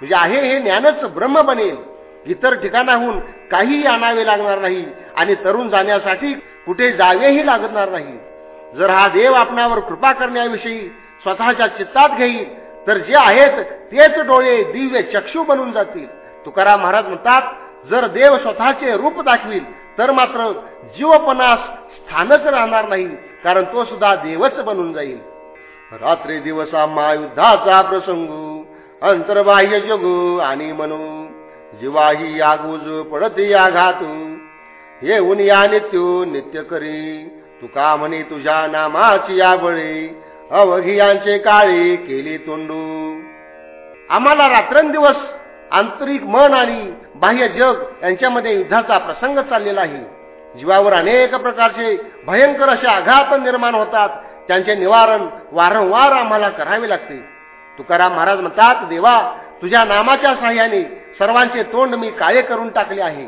Speaker 1: म्हणजे आहे हे ज्ञानच ब्रह्म बनेल. इतर ठिकाणाहून काहीही आणावे लागणार नाही आणि तरुण जाण्यासाठी कुठे जावेही लागणार नाही. जर हा देव आपणावर कृपा करण्याविषयी स्वतःच्या चित्तात घेईल तर जे आहेत तेच डोळे दिव्य चक्षु बनून जातील. तुकाराम महाराज म्हणतात जर देव स्वतःचे रूप दाखवील तर मात्र जीवपणास स्थानच राहणार नाही कारण तो सुद्धा देवच बनून जाईल. रात्री दिवसा महायुद्धाचा प्रसंग अंतर्बाह्य जगू आणि म्हणू जीवाही यागुज पडते आघात येऊन या नित्यो नित्य करी. तुका म्हणे तुझ्या नामाची या बळी अवघियांचे काळे केले तोंडू. आम्हाला रात्रंदिवस आंतरिक मन आणि बाह्य जग यांच्यामध्ये युद्धाचा प्रसंग चाललेला आहे. जीवावर अनेक प्रकारचे भयंकर असे आघात निर्माण होतात. त्यांचे निवारण वारंवार आम्हाला करावे लागते. तुकाराम महाराज म्हणतात देवा तुझ्या नामाच्या साह्याने सर्वांचे तोंड मी काळे करून टाकले आहे.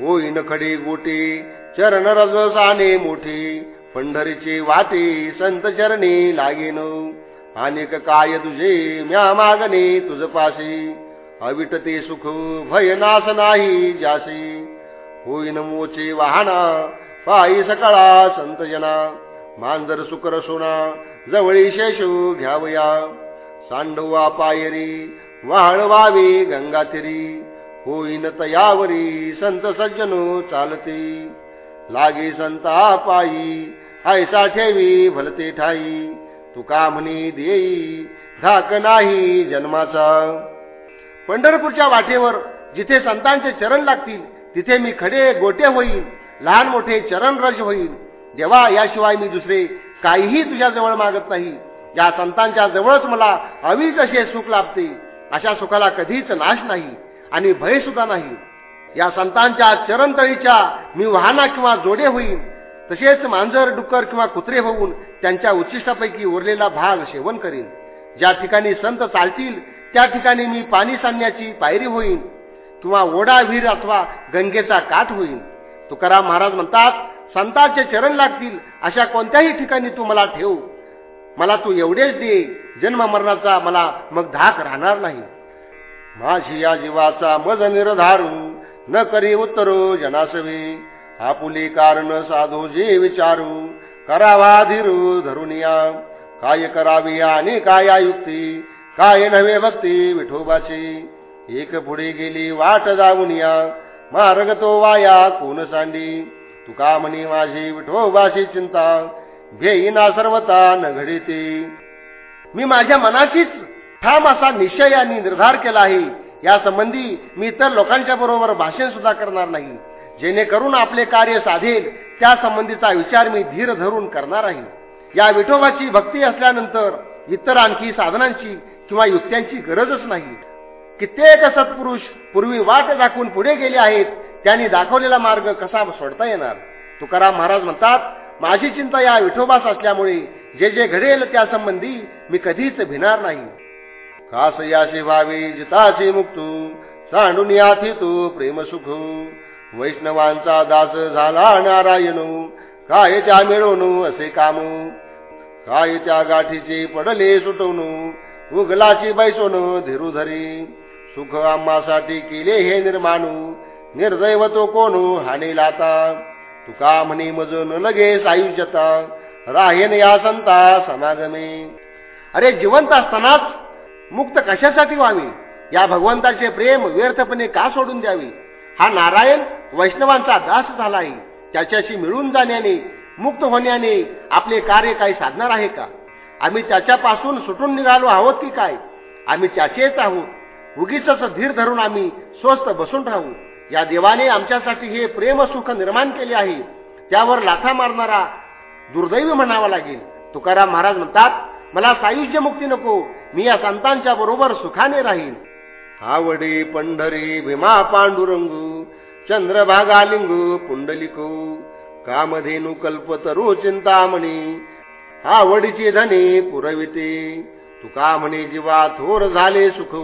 Speaker 1: होईन खडे गोटे चरण रजसाने मोठे. पंढरीचे वाटे संत चरणे लागेन. अनेक काय तुझे म्या मागणे तुझ पाशी. अविट ते सुख भयनास नाही जासी होईन मोचे वाहना पायी सकाळा संत जना. मांजर सुकर सोना जवळी शेषू घ्यावया. सांडवा पायरी वाळवावे गंगाथिरी. होईन तयावरी संत सज्जनो चालते. लागे संता पायी ऐसा ठेवी भलते ठाई. तुका म्हणे देई धाक नाही जन्माचा. पंढरपूरच्या वाटेवर जिथे संतांचे चरण लागतील तिथे मी खडे गोटे होईल लहान मोठे चरण रज होईल देवा याशिवाय मी दुसरे काहीही तुझ्याजवळ मागत नाही. या संतांच्या जवळच मला अवीच असे सुख लाभते. अशा सुखाला कधीच नाश नाही आणि भय सुद्धा नाही. या संतांच्या चरणतळीच्या मी वाहना किंवा जोडे होईन तसेच मांजर डुक्कर किंवा कुत्रे होऊन त्यांच्या उच्चिष्टापैकी उरलेला भाग सेवन करीन. ज्या ठिकाणी संत चालतील त्या ठिकाणी मी पाणी सांडण्याची पायरी होईन. किंवा ओढा विहीर अथवा गंगेचा काठ होईल तुकाराम महाराज म्हणतात संतांचे चरण लागतील अशा कोणत्याही ठिकाणी तू मला ठेव. मला तू एवढेच दे जन्म मरणाचा मला मग धाक राहणार नाही. माझी या जीवाचा मज निर्धारू न करी उत्तरो जनासवे. आपुली कारण साधू जे विचारू करावा धीरू धरुनिया. काय करावी आणि काय युक्ती काय नव्हे भक्ती विठोबाची. एक पुढे गेली वाट जाऊन या मार्ग तो वाया कोण सांडी. तुका म्हणी माझी विठोबाशी चिंता घेईना सर्वता न घडीते. मी माझ्या मनाचीच ठाम असा निश्चय आणि निर्धार केला आहे. या संबंधी मी इतर लोकांच्या बरोबर भाषण सुद्धा करणार नाही. जेणेकरून आपले कार्य साधेल त्या संबंधीचा विचार मी धीर धरून करणार आहे. या विठोबाची भक्ती असल्यानंतर इतर आणखी साधनांची किंवा युक्त्यांची गरजच नाही. कित्येक सत्पुरुष पूर्वी वाट दाखवून पुढे गेले आहेत त्यांनी दाखवलेला मार्ग कसा सोडता येणार? तुकाराम महाराज म्हणतात माझी चिंता या विठोबास असल्यामुळे जे जे घडेल त्या संबंधी मी कधीच भिणार नाही. खास याचे व्हावे जिताचे मुक्तू सांडून याथी तू प्रेम सुख. वैष्णवांचा दास झाला नारायण काय त्या मिळवणू असे काम. काय त्या गाठीचे पडले सुटवणू उगलाची बैसोन धीरुधरी सुख आम्हासाठी केले हे निर्माणू निर्दैव तो कोण हानी लाता. तुका म्हणे मज न लगेच आयुष्यता राहेन या संता समागमे. अरे जिवंत असतानाच मुक्त कशासाठी व्हावी? या भगवंताचे प्रेम व्यर्थपणे का सोडून द्यावे? हा नारायण वैष्णवांचा दास झाला आहे त्याच्याशी मिळून जाण्याने मुक्त होण्याने आपले कार्य काही साधणार आहे का? आम्ही त्याच्यापासून सुटून निघालो आहोत की काय? आम्ही त्याचेच आहोत. उगीच धीर धरून आम्ही स्वस्त बसून राहू. या देवाने आमच्यासाठी हे प्रेम सुख निर्माण केले आहे. त्यावर लाथा मारणारा दुर्दैवी म्हणावा लागेल. तुकाराम महाराज म्हणतात मला सायुज्य मुक्ती नको मी या संतांच्या बरोबर सुखाने राहील आवडे पंढरी भीमा पांडुरंगू चंद्रभागा लिंगू पुंडलिकू कामधेनु कल्पतरू चिंतामणी आवडीची धने पुरविते. तुका म्हणे जीवा थोर झाले सुख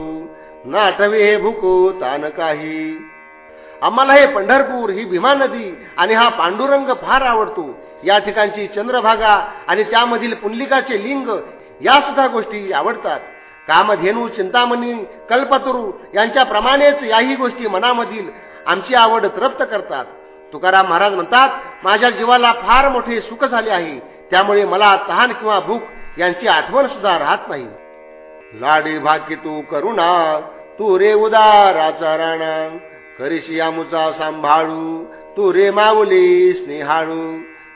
Speaker 1: नाटवे हे भुको तान काही. आम्हाला हे पंढरपूर ही भीमा नदी आणि हा पांडुरंग फार आवडतो. या ठिकाणची चंद्रभागा आणि त्यामधील पुंडलिकाचे लिंग या सुद्धा गोष्टी आवडतात. कामधेनू चिंतामणी कल्पतरू यांच्याप्रमाणेच याही गोष्टी मनामधील आमची आवड तृप्त करतात. तुकाराम महाराज म्हणतात माझ्या जीवाला फार मोठे सुख झाले आहे त्यामुळे मला तहान किंवा भूक यांची आठवण सुद्धा राहत नाही. लाडी भाकी तू करुणा तू रे उदाराचा राणा करिशी आमुचा सांभाळू तू रे माऊली स्नेहाळू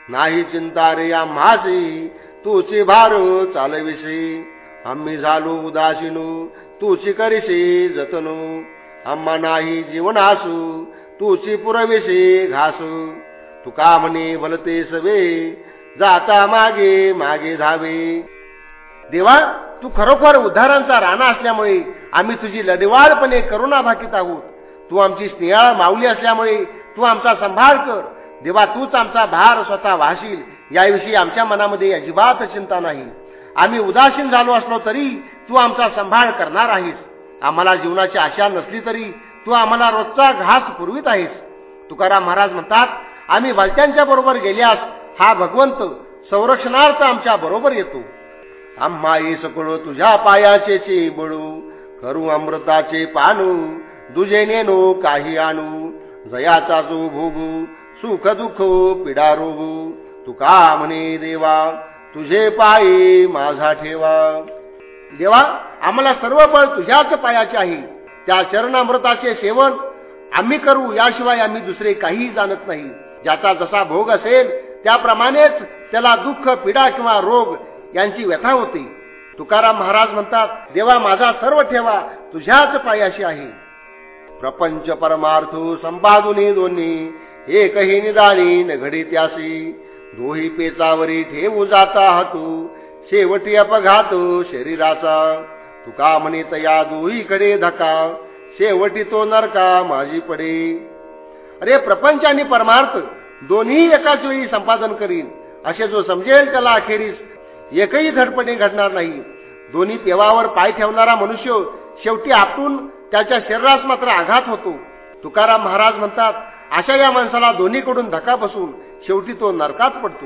Speaker 1: नाही चिंता रे आम्हाची तूची भार चालविशी. आम्ही झालो उदासीनू तुची करीशी जतनू. आम्हा नाही जीवनासू तुची पुरविशी घासू. तुका म्हणे भलते सवे जाता मागे मागे धावे. देवा तू खरोखर उद्धारांचा राणा असल्यामुळे आम्ही तुझी लढवाळपणे करुणा भाकीत आहोत. तू आमची स्नेहाळ माऊली असल्यामुळे तू आमचा संभाळ कर. देवा तूच आमचा भार स्वतः वाहशील. याविषयी आमच्या मनामध्ये अजिबात चिंता नाही. आम्ही उदासीन झालो असलो तरी तू आमचा सांभाळ करणार आहेस. आम्हाला जीवनाची आशा नसली तरी तू आम्हाला रोजचा घास पुरवित आहेस. तुकाराम महाराज म्हणतात आम्ही भलत्यांच्या बरोबर गेल्यास हा भगवंत संरक्षणार्थ आमच्या बरोबर येतो. आम्हा ये तुझ्या पायाचे बळू करू अमृताचे पानू तुझे नेनो काही आणू. जयाचा जो भोगू सुख दुःख पिडा रोगू तुका म्हणे देवा? तुझे पायी माझा ठेवा. देवा आम्हाला सर्व बळ तुझ्याच पायाचे आहे. त्या चरणामृताचे सेवन आम्ही करू याशिवाय आम्ही दुसरे काहीही जाणत नाही. ज्याचा जसा भोग असेल त्याप्रमाणेच त्याला दुःख पीडा किंवा रोग यांची व्यथा होते. तुकाराम महाराज म्हणतात देवा माझा सर्व ठेवा तुझ्याच पायाशी आहे. प्रपंच परमार्थ संपादुनी दोन्ही. एकही निदानी नघडी त्यासी दोही पेचावरी ठेवू जाता हातू. शेवटी अपघात शरीराचा. तुका म्हणित या दोहीकडे धका. शेवटी तो नरका माझी पडे. अरे प्रपंच आणि परमार्थ दोन्ही एकाच वेळी संपादन करीन. असे जो समजेल त्याला अखेरीस एकही धडपणे घडणार नाही. दोन्ही पेवावर पाय ठेवणारा मनुष्य शेवटी आपण त्याच्या शरीरास मात्र आघात होतो. तुकाराम महाराज म्हणतात अशा या माणसाला दोन्हीकडून धक्का बसून शेवटी तो नरकात पडतो.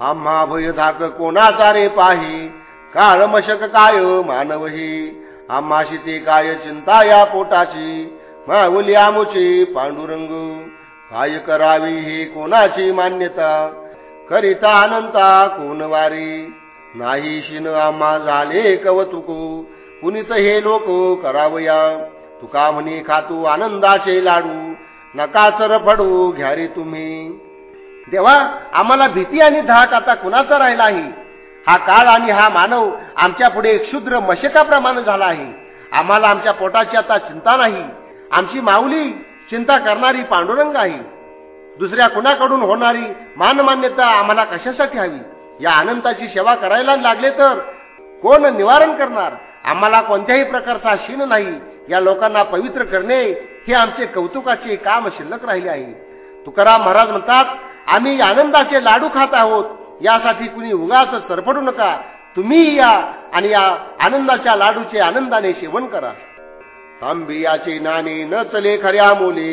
Speaker 1: आम्हा भय धाक कोणाचा रे पाही? काळ मशक काय हो मानवही? आम्हाशी ते काय चिंता या पोटाची? माऊली आमुची पांडुरंग काय करावी ही कोणाची मान्यता? करिता अनंता कोण वारी? नाही शिन आम्हा झाले कवतुक कुणीच हे लोक करावया. तुका म्हणी खातू आनंदाचे लाडू नकाचर पडू घ्या रे तुम्ही. देवा आम्हाला भीती आणि धाक आता कुणाचा राहिला आहे? हा काळ आणि हा मानव आमच्या पुढे क्षुद्र मशकाप्रमाणे झाला आहे. आम्हाला आमच्या पोटाची आता चिंता नाही. आमची माऊली चिंता करणारी पांडुरंग आहे. दुसऱ्या कुणाकडून होणारी मानमान्यता आम्हाला कशासाठी हवी? या आनंदाची सेवा करायला लागले तर कोण निवारण करणार? आम्हाला कोणत्याही प्रकारचा शीन नाही. या लोकांना पवित्र करणे हे आमचे कौतुकाचे काम शिल्लक राहिले आहे. तुकाराम महाराज म्हणतात आम्ही आनंदाचे लाडू खात आहोत. यासाठी कुणी उगाच सरपडू नका. तुम्ही या आणि या आनंदाच्या लाडूचे आनंदाने सेवन करा. तांबियाचे नाणे न चले खऱ्या मोले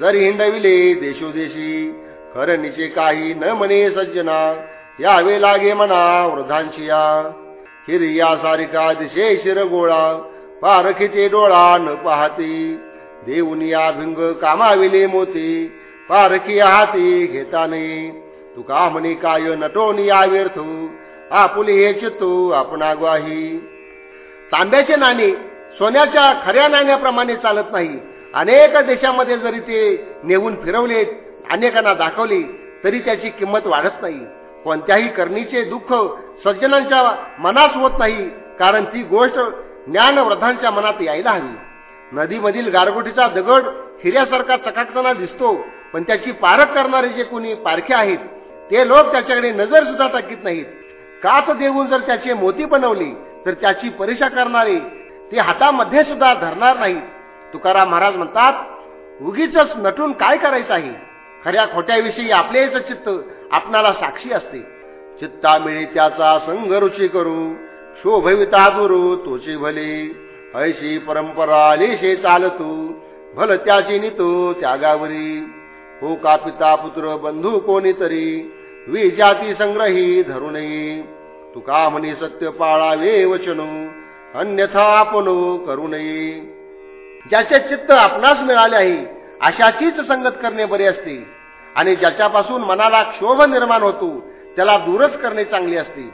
Speaker 1: जरी हिंडविले देशोदेशी खरणीचे काही न म्हणे सज्जना यावे लागे म्हणा वृद्धांशी या हिरिया सारिका दिशे शिरगोळा पारखीचे डोळा न पाहती देऊनिया भिंग कामाविले मोती. पारखी हाती घेताने. तुका म्हणे काय नटोनी व्यर्थ. आपुले हे चित्तू आपणा ग्वाही. तांब्याचे नाणे सोन्याच्या खऱ्या नाण्याप्रमाणे चालत नाही. अनेक देशामध्ये जरी ते नेऊन फिरवले अनेकांना दाखवले तरी त्याची किंमत वाढत नाही. कोणत्याही करणीचे दुःख सज्जनांच्या मनास होत नाही कारण ती गोष्ट ज्ञानवृद्धांच्या मनात यायला हवी. नदीमधील गारगोटीचा दगड हिऱ्यासारखा चकाकताना दिसतो पण त्याची पारख करणारे जे कोणी पारखे आहेत ते लोक त्याच्याकडे नजर सुद्धा टाकीत नाहीत. काच देऊन जर त्याचे मोती बनवले तर त्याची परीक्षा करणारे ते हातामध्ये सुद्धा धरणार नाहीत. तुकाराम महाराज म्हणतात उगीच नटून काय करायचं आहे? खऱ्या खोट्याविषयी आपलेच चित्त आपणाला साक्षी असते. चित्ता मिळे त्याचा संघरुची करू शोभविता दुरू तोचे भले. ऐशी परंपरा लेशे चालतू. भल त्याची नितो त्यागावरी. हो का पिता पुत्र बंधू कोणीतरी? विजाती संग्रही धरू नये तुका म्हणे सत्य पाळावे वचनू. अन्यथा आपण करू नये ज्याचे चित्त आपणास मिळाले आहे अशाचीच संगत करणे बरे असते. आणि ज्याच्यापासून मनाला क्षोभ निर्माण होतो त्याला दूरच करणे चांगले असते.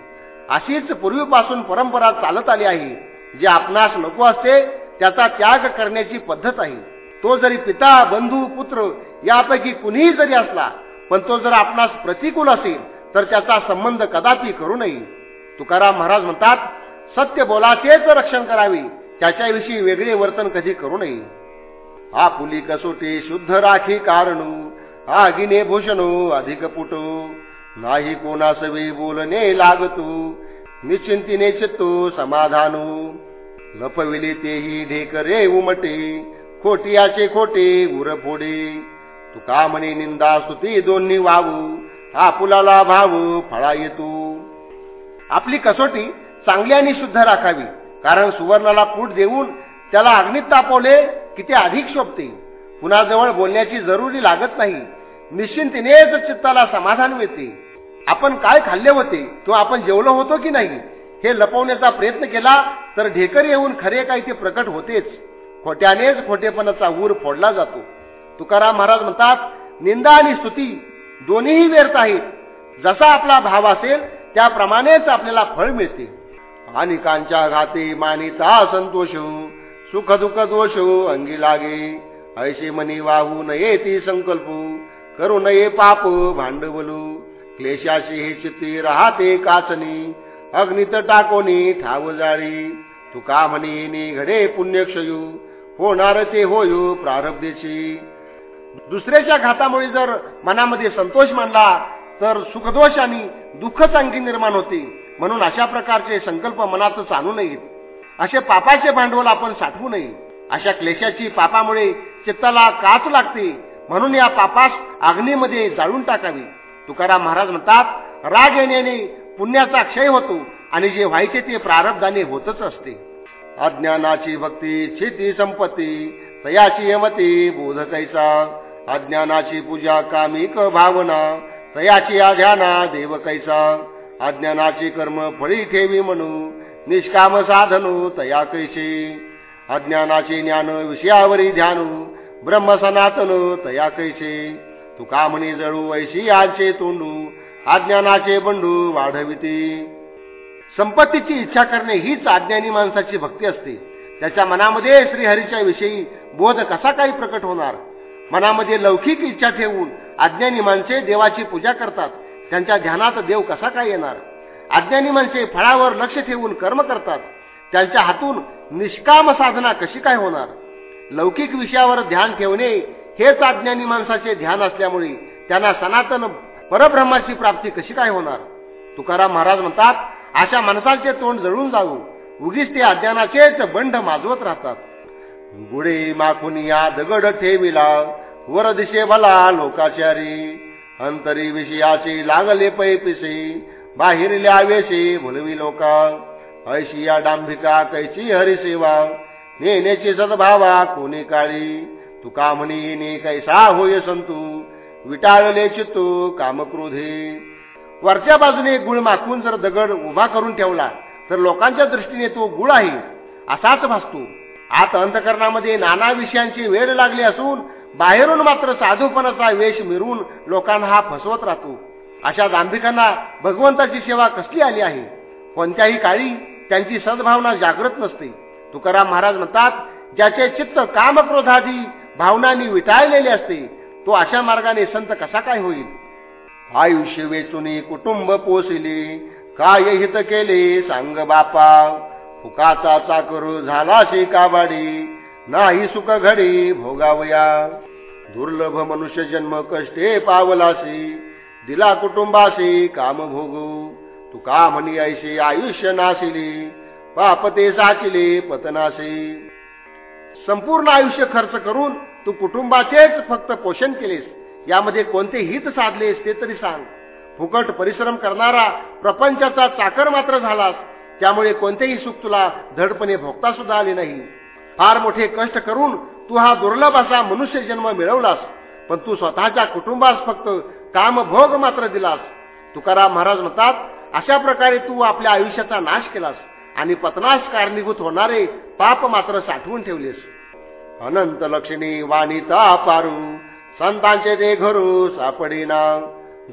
Speaker 1: अशीच पूर्वीपासून परंपरा चालत आली आहे. जे आपणास नको असते त्याचा त्याग करण्याची पद्धत आहे. तो जरी पिता बंधू पुत्र यापैकी कुणीही जरी असला पण तो जर आपणास प्रतिकूल असेल तर त्याचा संबंध कदापि करू नये. तुकाराम महाराज म्हणतात सत्य बोलाचेच रक्षण करावे त्याच्याविषयी वेगळे वर्तन कधी करू नये. हा कसोटी शुद्ध राखी कारणू आगिने भूषणू अधिक पुटू नाही कोणासवी बोलणे लागतू निश्चिंतीने चित्तो समाधानू। लपविले तेही ढेकरे उमटे खोटियाचे खोटे उरफोडे तुका म्हणे निंदा स्तुती दोन्ही वावू आपुलाला भाव फळा येतो। आपली कसोटी चांगली आणि शुद्ध राखावी कारण सुवर्णाला पूट देऊन त्याला अग्नीत तापवले की ते अधिक शोभते। कुणाजवळ बोलण्याची जरुरी लागत नाही निश्चिंतीनेच चित्ताला समाधान मिळते। आपण काय खाल्ले होते किंवा आपण जेवलो होतो की नाही हे लपवण्याचा प्रयत्न केला तर ढेकर येऊन खरे काय ते प्रकट होतेच. खोट्यानेच खोटेपणाचा ऊर फोडला जातो. तुकाराम महाराज म्हणतात निंदा आणि स्तुती दोन्हीही व्यर्थ आहेत. जसा आपला भाव असेल त्याप्रमाणेच आपल्याला फळ मिळते. आणि कांच्या घाते मानिता संतोष सुख दुःख दोष अंगी लागे. ऐशी मनी वाहू नये ती संकल्प करू नये पाप भांडवलू. क्लेशाशी हे चित्ती राहते काचनी. अग्नित टाकोनी ठाव जाळी. तुका म्हणी घडे पुण्यक्षयू. होणार ते होयू प्रारब्धेची. दुसऱ्याच्या घातामुळे जर मनामध्ये संतोष मानला तर सुखदोष आणि दुःखच अंगी निर्माण होते. म्हणून अशा प्रकारचे संकल्प मनातच आणू नयेत असे पापाचे भांडवल आपण साठवू नये. अशा क्लेशाची पापामुळे चित्ताला काच लागते. म्हणून या पापास अग्नीमध्ये जाळून टाकावी. तुकाराम महाराज म्हणतात राग येण्याने पुण्याचा क्षय होतो आणि जे व्हायचे ते प्रारब्धाने होतच असते. अज्ञानाची भक्ती छिती संपत्ती तयाची यमती बोध कैसा? अज्ञानाची पूजा कामिक भावना तयाची आध्याना देव कैसा? अज्ञानाची कर्म फळी ठेवी म्हणू निष्काम साधनू तया कैसे अज्ञानाचे ज्ञान विषयावरी ध्यानू ब्रह्म सनातन तया कैसे तुका म्हणी जळू ऐशी आचे तोंडू अज्ञानाचे बंडू वाढविते. संपत्तीची इच्छा करणे हीच अज्ञानी माणसाची भक्ती असते. त्याच्या मनामध्ये श्रीहरीच्या विषयी बोध कसा काही प्रकट होणार? मनामध्ये लौकिक इच्छा ठेवून अज्ञानी माणसे देवाची पूजा करतात त्यांच्या ध्यानात देव कसा काय येणार? अज्ञानी माणसे फळावर लक्ष ठेवून कर्म करतात त्यांच्या हातून निष्काम साधना कशी काय होणार? लौकिक विषयावर ध्यान ठेवणे हेच अज्ञानी माणसाचे ध्यान असल्यामुळे त्यांना सनातन परब्रह्माची प्राप्ती कशी काय होणार? तुकाराम महाराज म्हणतात अशा माणसांचे तोंड जळून जाऊ. उगीच ते अज्ञानाचेच बंड माजवत राहतात. गुढे माखून या दगड ठेविला वर दिशे भला लोकाचारी. अंतरी विषयाचे लागले पै पिसे बाहेरल्या आवेशे भुलवी लोका. ऐशी या डांभिका कैची हरिसेवा. नेण्याची सद्भावा कोणी काळी. तुका म्हणे कैसा होय संतू? विटाळले चित्तू कामक्रोधे. वरच्या बाजूने गुळ माखून जर दगड उभा करून ठेवला तर लोकांच्या दृष्टीने तो गुळ आहे असाच भासतो. आत अंतकरणामध्ये नाना विषयांची वेळ लागली असून बाहेरून मात्र साधूपणाचा वेश मिरून लोकांना हा फसवत राहतो. अशा दांभिकांना भगवंताची सेवा कसली आली आहे? कोणत्याही काळी त्यांची सद्भावना जागृत नसते. तुकाराम महाराज म्हणतात ज्याचे चित्त कामक्रोधादी भावनांनी विटाळलेले असते तो अशा मार्गाने संत कसा काय होईल? आयुष्य वेचुनी कुटुंब पोसले काय हित केले सांग बापा? फुकाचा चाकर झाला शे काबाडी नाही सुख घडी भोगावया. दुर्लभ मनुष्य जन्म कष्टे पावलासी दिला कुटुंबाशी काम भोगू. तू का म्हणी ऐशी आयुष्य नाशिली पापते साचिले पतनाशी संपूर्ण आयुष्य खर्च करून तू कुटुंबाचेच फक्त पोषण केलेस यामध्ये कोणते हित साधलेस ते तरी सांग. फुकट परिश्रम करणारा प्रपंचाचा चाकर मात्र झालास त्यामुळे कोणतेही सुख तुला धडपणे भोगता सुद्धा आले नाही. फार मोठे कष्ट करून तू हा दुर्लभ असा मनुष्य जन्म मिळवलास पण तू स्वतःच्या कुटुंबास फक्त कामभोग मात्र दिलास. तुकाराम महाराज म्हणतात अशा प्रकारे तू आपल्या आयुष्याचा नाश केलास आणि पतनाश कारणीभूत होणारे पाप मात्र साठवून ठेवलेस. अनंत लक्ष्मी वाणीता पारू संतांचे ते घरू सापडिना.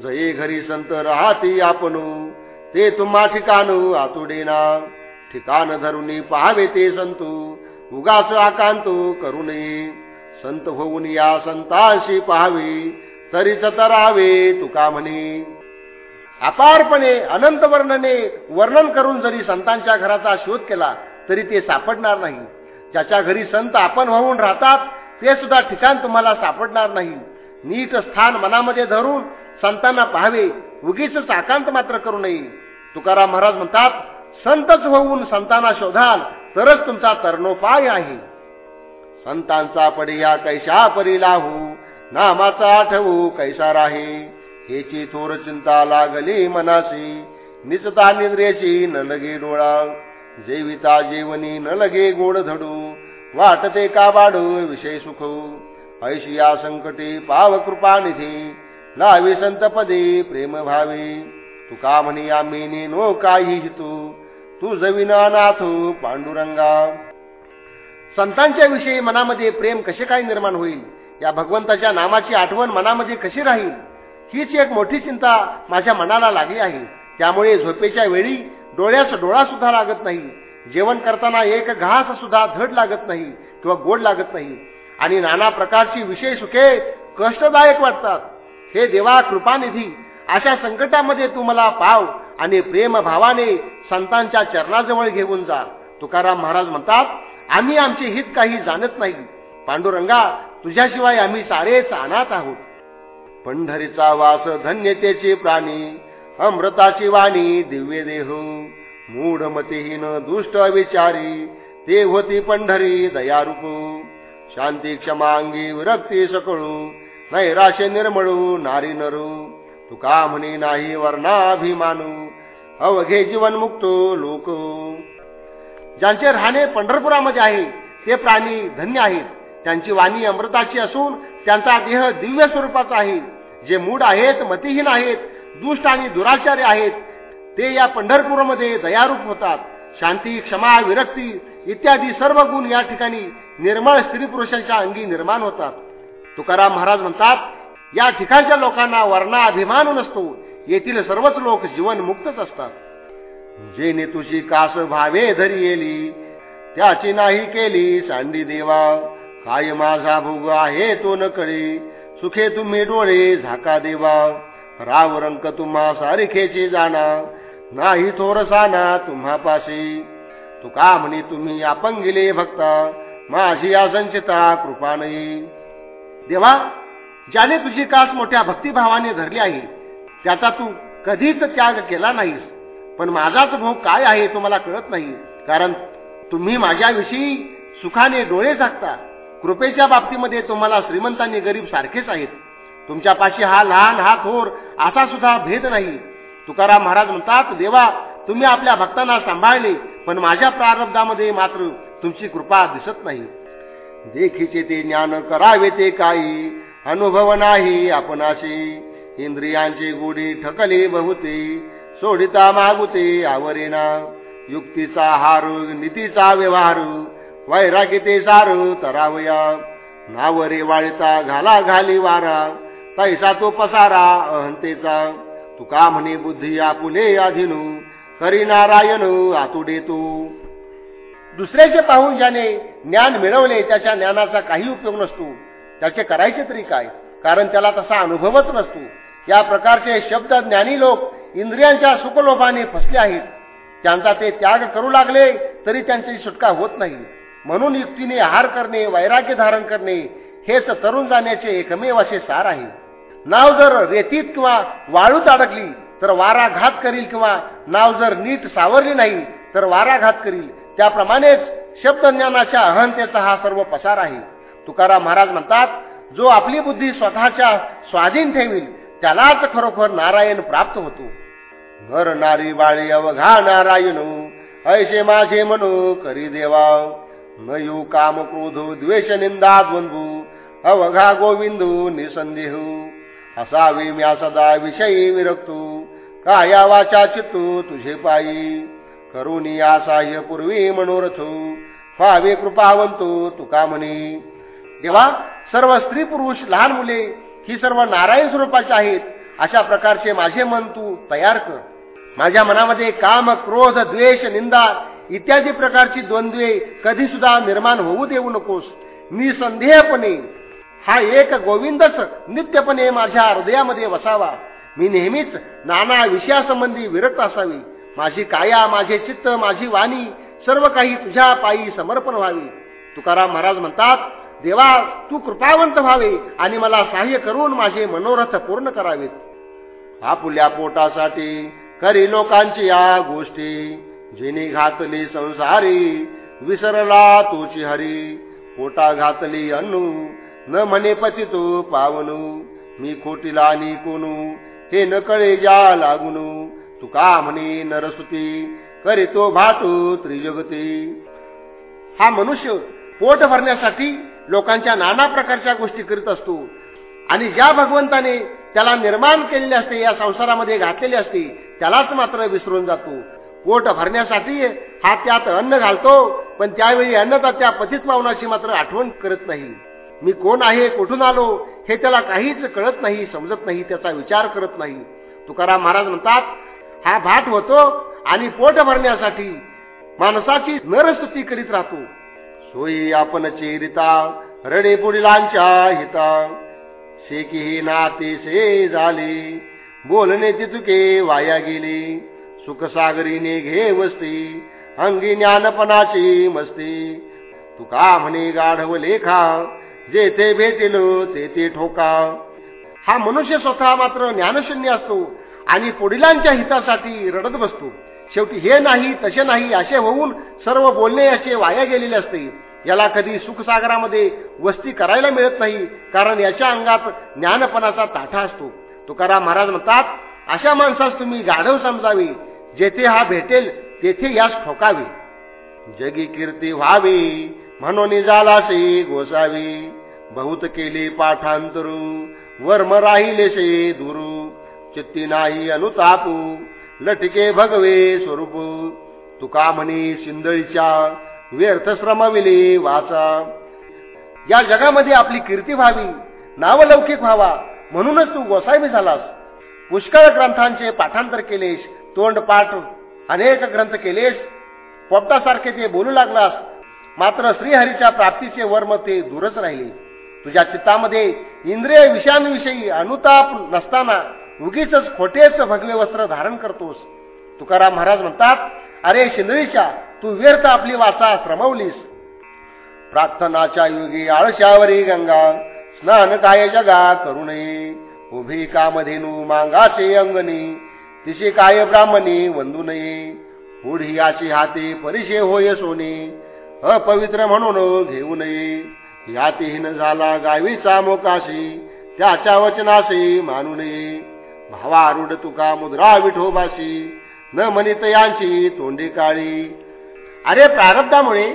Speaker 1: जये घरी संत राहती आपणू ते तुम्हा ठिकाणू आतुडेना. ठिकाण धरून पाहावे ते संतू. उगाच आकांतू करू नये संत होऊन या संतांशी पहावे. तरीच तरावे तुका म्हणे. अपारपणे अनंत वर्णने वर्णन करून जरी संतांच्या घराचा शोध केला तरी ते सापडणार नाही. ज्याच्या घरी संत आपण होऊन राहतात ते सुद्धा ठिकाण तुम्हाला सापडणार नाही. नीट स्थान मनामध्ये धरून संतांना पाहावे उगीच आकांत मात्र करू नये. तुकाराम महाराज म्हणतात संतच होऊन संतांना शोधाल तरच तुमचा तरणोपाय आहे. संतांचा पडिया कैशा परी लाहू नामाचा आठवू कैसा राही हेची थोर चिंता लागली मनासी निचता निद्रेची न लगे डोळा. जेविता जेवनी न लगे गोड धडू वाटते का बाडू विषय सुख ऐशिया संकटे पाव कृपा निधी लावी संतपदे प्रेम भावे तुका म्हणी आम्ही नेनो काही हितू तू जविना नाथ पांडुरंगा संतांच्या विषयी मनामध्ये प्रेम कसे काय निर्माण होईल या भगवंताच्या नामाची आठवण मनामध्ये कशी राहील हीच एक मोठी चिंता माझ्या मनाला लागली आहे त्यामुळे झोपेच्या वेळी डोळ्यास डोळा सुद्धा लागत नाही. जेवण करताना एक घास सुद्धा धड लागत नाही किंवा गोड लागत नाही. आणि नाना प्रकारची विषय सुखे कष्टदायक वाटतात. हे देवा कृपानिधी अशा संकटामध्ये तू मला पाव आणि प्रेम भावाने संतांच्या चरणाजवळ घेऊन जा. तुकाराम महाराज म्हणतात आम्ही आमचे हित काही जाणत नाही. पांडुरंगा तुझ्याशिवाय आम्ही सारेच अनाथ आहोत. पंढरीचा वास धन्यतेचे प्राणी अमृताची वाणी दिव्य देह मूढ मतीहीन दुष्ट विचारी ते होती पंढरी दयारूप. शांती क्षमांगी विरक्ती सकळू नैराशे निर्मळू नारी नरू. तुका म्हणे नाही वर्णाभिमानू अवघे जीवनमुक्त लोक. ज्यांचे राहणे पंढरपुरामध्ये आहे ते प्राणी धन्य आहेत. त्यांची वाणी अमृताची असून त्यांचा देह दिव्य स्वरूपाचा आहे. जे मूड आहेत मतीहीन आहेत दुष्ट आणि दुराचारी आहेत. ते या पंढरपूरमध्ये दयारूप होतात. शांती क्षमा विरक्ती इत्यादी सर्व गुण या ठिकाणी निर्मळ स्त्री पुरुषांच्या अंगी निर्माण होतात. तुकाराम महाराज म्हणतात या ठिकाणच्या लोकांना वर्णा अभिमान नसतो. येथील सर्वच लोक जीवन मुक्तच असतात. जेने तुझी कास भावे धरी येली त्याची नाही केली सांडी देवा. काय माझा भोग आहे तो न कळे सुखे तुम्ही डोळे झाका देवा. राव रंक तुम्हा सारिखेची जाणा. नाही थोरसाना तुम्हा पाशी तुका म्हणे तुम्ही आपण गेले भक्त. माझी असंचिता कृपा नाही. देवा ज्याने तुझी कास मोठ्या भक्तिभावाने धरली आहे त्याचा तू कधीच त्याग केला नाहीस. पण माझाच भोग काय आहे तो मला कळत नाही. कारण तुम्ही माझ्याविषयी सुखाने डोळे झाकता. कृपेच्या बाबतीमध्ये तुम्हाला श्रीमंतांनी गरीब सारखेच आहेत. तुमच्यापाशी हा लहान हा थोर असा सुद्धा भेद नाही. तुकाराम महाराज म्हणतात देवा तुम्ही आपल्या भक्तांना सांभाळले पण माझ्या प्रारब्धामध्ये मात्र तुमची कृपा दिसत नाही. देखीचे ते ज्ञान करावे ते काही अनुभव नाही आपणाशी. इंद्रियांची गोडी ठकले बहुते सोडिता मागुते आवरेना युक्तीचा हार नीतीचा व्यवहार वैरागी ते सार तरावया. नावरे वाळता घाला घाली वारा पैसा तो पसारा अहंतेचा तुका म्हणे बुद्धी आपुले अधीनू करी नारायण आतुडे तू दुसऱ्याचे पाहून ज्याने ज्ञान मिळवले त्याच्या ज्ञानाचा काही उपयोग नसतो। त्याचे करायचे तरी काय? कारण त्याला तसा अनुभवच नसतो। या प्रकारचे शब्द ज्ञानी लोक इंद्रियांच्या सुखलोभाने फसले आहेत। त्यांचा ते त्याग करू लागले तरी त्यांची सुटका होत नाही। म्हणून युक्तीने आहार करणे वैराग्य धारण करणे हेच तरुण जाण्याचे एकमेव असे सार आहे। नाव जर रेतीत किंवा वाळूत अडकली तर वारा घात करील किंवा नाव जर नीट सावरली नाही तर वारा घात करील. त्याप्रमाणेच शब्दज्ञानाच्या अहंतेचा हा सर्व पसार आहे. तुकाराम महाराज म्हणतात जो आपली बुद्धी स्वतःच्या स्वाधीन ठेवील त्यालाच खरोखर नारायण प्राप्त होतो. नर नारी बाळी अवघा नारायण ऐसे माझे म्हणू करी देवा. नयू काम क्रोध द्वेष निंदा द्वंदू अवघा गोविंदू निसंदेहू. असावे म्या सदा विषयी विरक्तू. काया वाचा चित्तू तुझे पायी. करुणी आसाह्य पूर्वी मनोरथ. फावे कृपावंतो तुका म्हणे. देवा सर्व स्त्री पुरुष लहान मुले ही सर्व नारायण स्वरूपाची आहेत. अशा प्रकारचे माझे मन तू तयार कर. माझ्या मनामध्ये काम क्रोध द्वेष निंदा इत्यादी प्रकारची द्वंद्वे कधी सुद्धा निर्माण होऊ देऊ नकोस. निसंदेहपणे हा एक गोविंदच नित्यपणे माझ्या हृदयामध्ये वसावा. मी नेहमीच नाना विषयासंबंधी विरक्त असावी. माझी काया माझे चित्त माझी वाणी सर्व काही तुझ्या पायी समर्पण व्हावी. तुकाराम महाराज म्हणतात देवा तू कृपावंत व्हावे आणि मला सहाय्य करून माझे मनोरथ पूर्ण करावेत. आपुल्या पोटासाठी करी लोकांची या गोष्टी. जिनी घातली संसारी विसरला तुची हरी. पोटा घातली अन्नू न म्हणे पती तू पावनू मी खोटीला आणि कोणू हे न कळे जा लागून तुका म्हणे नरसुती करीतो भाटू त्रिजगती. हा मनुष्य पोट भरण्यासाठी लोकांच्या नाना प्रकारच्या गोष्टी करीत असतो. आणि ज्या भगवंताने त्याला निर्माण केलेले असते या संसारामध्ये घातलेले असते त्यालाच मात्र विसरून जातो. पोट भरण्यासाठी हा त्यात अन्न घालतो पण त्यावेळी अन्नदात्या पतित पावनाची मात्र आठवण करत नाही. मी कोण आहे कुठून आलो हे त्याला काहीच कळत नाही समजत नाही त्याचा विचार करत नाही. तुकाराम महाराज म्हणतात हा भाट होतो आणि पोट भरण्यासाठी माणसाची नरस्तुती करीत राहतो. सोयी आपण चेरिता रडे पुढीलांच्या हिता. शेकी नाते से झाले बोलणे तितुके वाया गेले. सुखसागरीने घे वस्ती अंगी ज्ञानपणाची मस्ती. तुका म्हणे गाढव लेखा जेथे भेटेल ते ठोका हा मनुष्य स्वतः मात्र ज्ञानशून्य असतो आणि पुढिलांच्या हितासाठी रडत बसतो. शेवटी हे नाही तसे नाही असे होऊन सर्व बोलणे असे वाया गेलेले असते. याला कधी सुखसागरामध्ये वस्ती करायला मिळत नाही कारण याच्या अंगात ज्ञानपणाचा ताठा असतो. तुकाराम महाराज म्हणतात अशा माणसास तुम्ही गाढव समजावे. जेथे हा भेटेल तेथे यास ठोकावे. जगी कीर्ती व्हावी. म्हणून जालासे गोसावी. बहुत केले पाठांतरू वर्म राहिले से दुरू. चित्ती नाही अनुतापू लटके भगवे स्वरूप. तुका म्हणे शिंदळीच्या व्यर्थ श्रमविले वाचा. या जगामध्ये आपली कीर्ती व्हावी नावलौकिक व्हावा म्हणूनच तू गोसावी झालास. पुष्कळ ग्रंथांचे पाठांतर केलेस तोंडपाठ अनेक ग्रंथ केलेस. पोपटासारखे ते बोलू लागलास मात्र श्रीहरीच्या प्राप्तीचे वर्म ते दूरच राहिले. तुझ्या चित्तामध्ये इंद्रिय विषयांविषयी अनुताप नसताना उगीच खोटेच भगवे वस्त्र धारण करतोस. तुकाराम महाराज म्हणतात अरे शिंदळीच्या तू व्यर्थ आपली वाचा श्रमवलीस. प्रार्थनाच्या युगी आळशावरी गंगा स्नान काय जगा करू नये. उभी कामधेनू मांगाचे अंगणी तिशी काय ब्राह्मणी वंदू नये. पुढी याची हाती परिशे होय सोने. अपवित्र म्हणून घेऊ नये. यातीहीन झाला गावीचा मोकाशी त्याच्या वचनाशी मानू नये. भावारूढ तुका मुद्रा विठोबाशी न मनित यांची तोंडी काळी. अरे प्रारब्धामुळे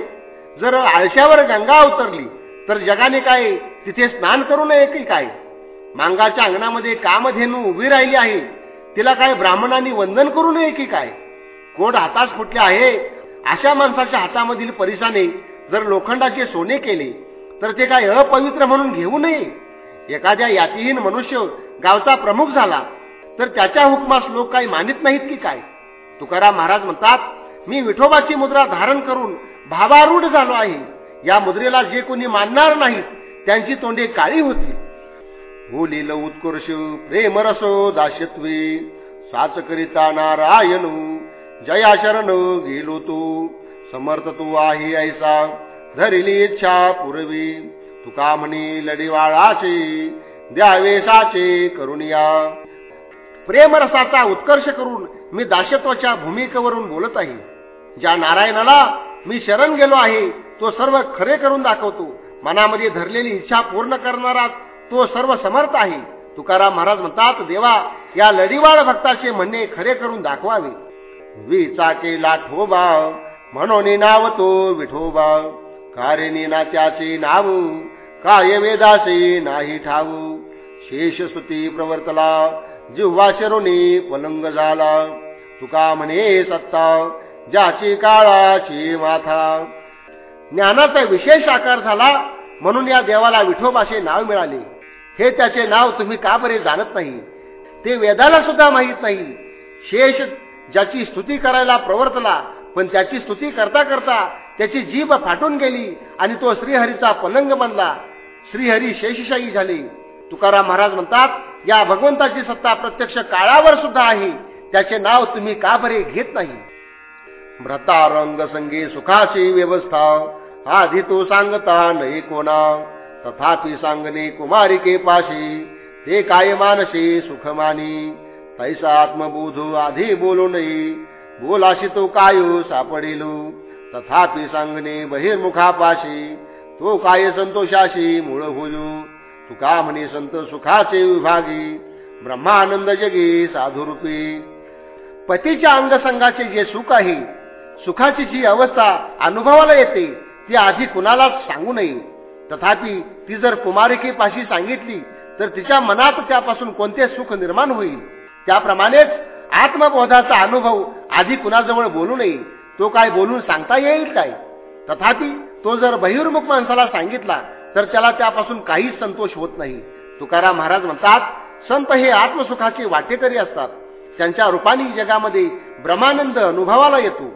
Speaker 1: जर आळशावर गंगा उतरली तर जगाने काय तिथे स्नान करू नये की काय? मांगाच्या अंगणामध्ये कामधेनू उभी राहिली आहे तिला काय ब्राह्मणांनी वंदन करू नये की काय? कोड हातास फुटले आहे अशा माणसाच्या हातामधील परिसाने जर लोखंडाचे सोने केले तर ते काय अपवित्र म्हणून घेऊ नये. एखाद्या यातीहीन मनुष्य गावचा प्रमुख झाला तर त्याच्या हुकमास लोक काही मानित नाहीत की काय? तुकाराम महाराज म्हणतात मी विठोबाची मुद्रा धारण करून भावारूढ झालो आहे. या मुद्रेला जे कोणी मानणार नाहीत त्यांची तोंडे काळी होती बोलील उत्कर्ष प्रेमरसो दाशत्वे साच करिता नारायण हो. जया शरण गेलो तू. समर्थ तू आहे ऐसा. धरिली इच्छा पूर्वी. तुका म्हणी लढीवाळाचे? द्यावेसाचे करुणिया. प्रेमरसाचा उत्कर्ष करून मी दाशत्वाच्या भूमिकेवरून बोलत आहे. ज्या नारायणाला मी शरण गेलो आहे तो सर्व खरे करून दाखवतो. मनामध्ये धरलेली इच्छा पूर्ण करणारा तो सर्व समर्थ आहे. तुकाराम महाराज म्हणतात देवा या लढीवाळ भक्ताचे म्हणणे खरे करून दाखवावे. विचा केला ठोबा म्हणून नाव तो विठोबा. कारिणी नात्याचे नाव काय वेदासे नाही ठाऊ शेष सुती प्रवर्तला जिव्हा शरुणी पलंग झाला. तुका म्हणे सत्ता ज्याची काळाची माथा. ज्ञानाचा विशेष आकार झाला म्हणून या देवाला विठोबाचे नाव मिळाले. हे त्याचे नाव तुम्ही का बरे जाणत नाही? ते वेदाला सुद्धा माहीत नाही. शेष ज्याची स्तुती करायला प्रवर्तला पण त्याची स्तुती करता करता त्याची जीभ फाटून गेली आणि तो श्रीहरीचा पलंग बनला. श्रीहरी शेषशाही झाले. तुकाराम महाराज म्हणतात या भगवंताची सत्ता प्रत्यक्ष काळावर सुद्धा आहे. त्याचे नाव तुम्ही का बरे घेत नाही? भ्रता रंग संगी सुखाची व्यवस्था. आधी तो सांगता नाही कोणा. तथापि सांगणे कुमारिके पाशी ते काय मानसे सुखमानी. तैसा आत्मबोध आधी बोलू नये. बोलाशी तो कायू सापडेलो. तथापि सांगणे बहिर्मुखापाशी तो काय संतोषाशी मूळ होयू. तुका म्हणे संत सुखाचे विभागी ब्रह्मानंद जगी साधुरूपी. पतीच्या अंगसंगाचे जे सुख आहे सुखाची जी अवस्था अनुभवाला येते ती आधी कुणालाच सांगू नये. तथापि ती जर कुमारिकेपाशी सांगितली तर तिच्या मनात त्यापासून कोणते सुख निर्माण होईल? त्याप्रमाणेच आत्मबोधाचा अनुभव आधी कुणाजवळ बोलू नये तो काय बोलून सांगता येईल काय? तथापि तो जर बहिर्मुख माणसाला सांगितला तर त्याला त्यापासून काहीच संतोष होत नाही. तुकाराम महाराज म्हणतात संत हे आत्मसुखाचे वाटेकरी असतात. त्यांच्या रूपानी जगामध्ये ब्रह्मानंद अनुभवाला येतो.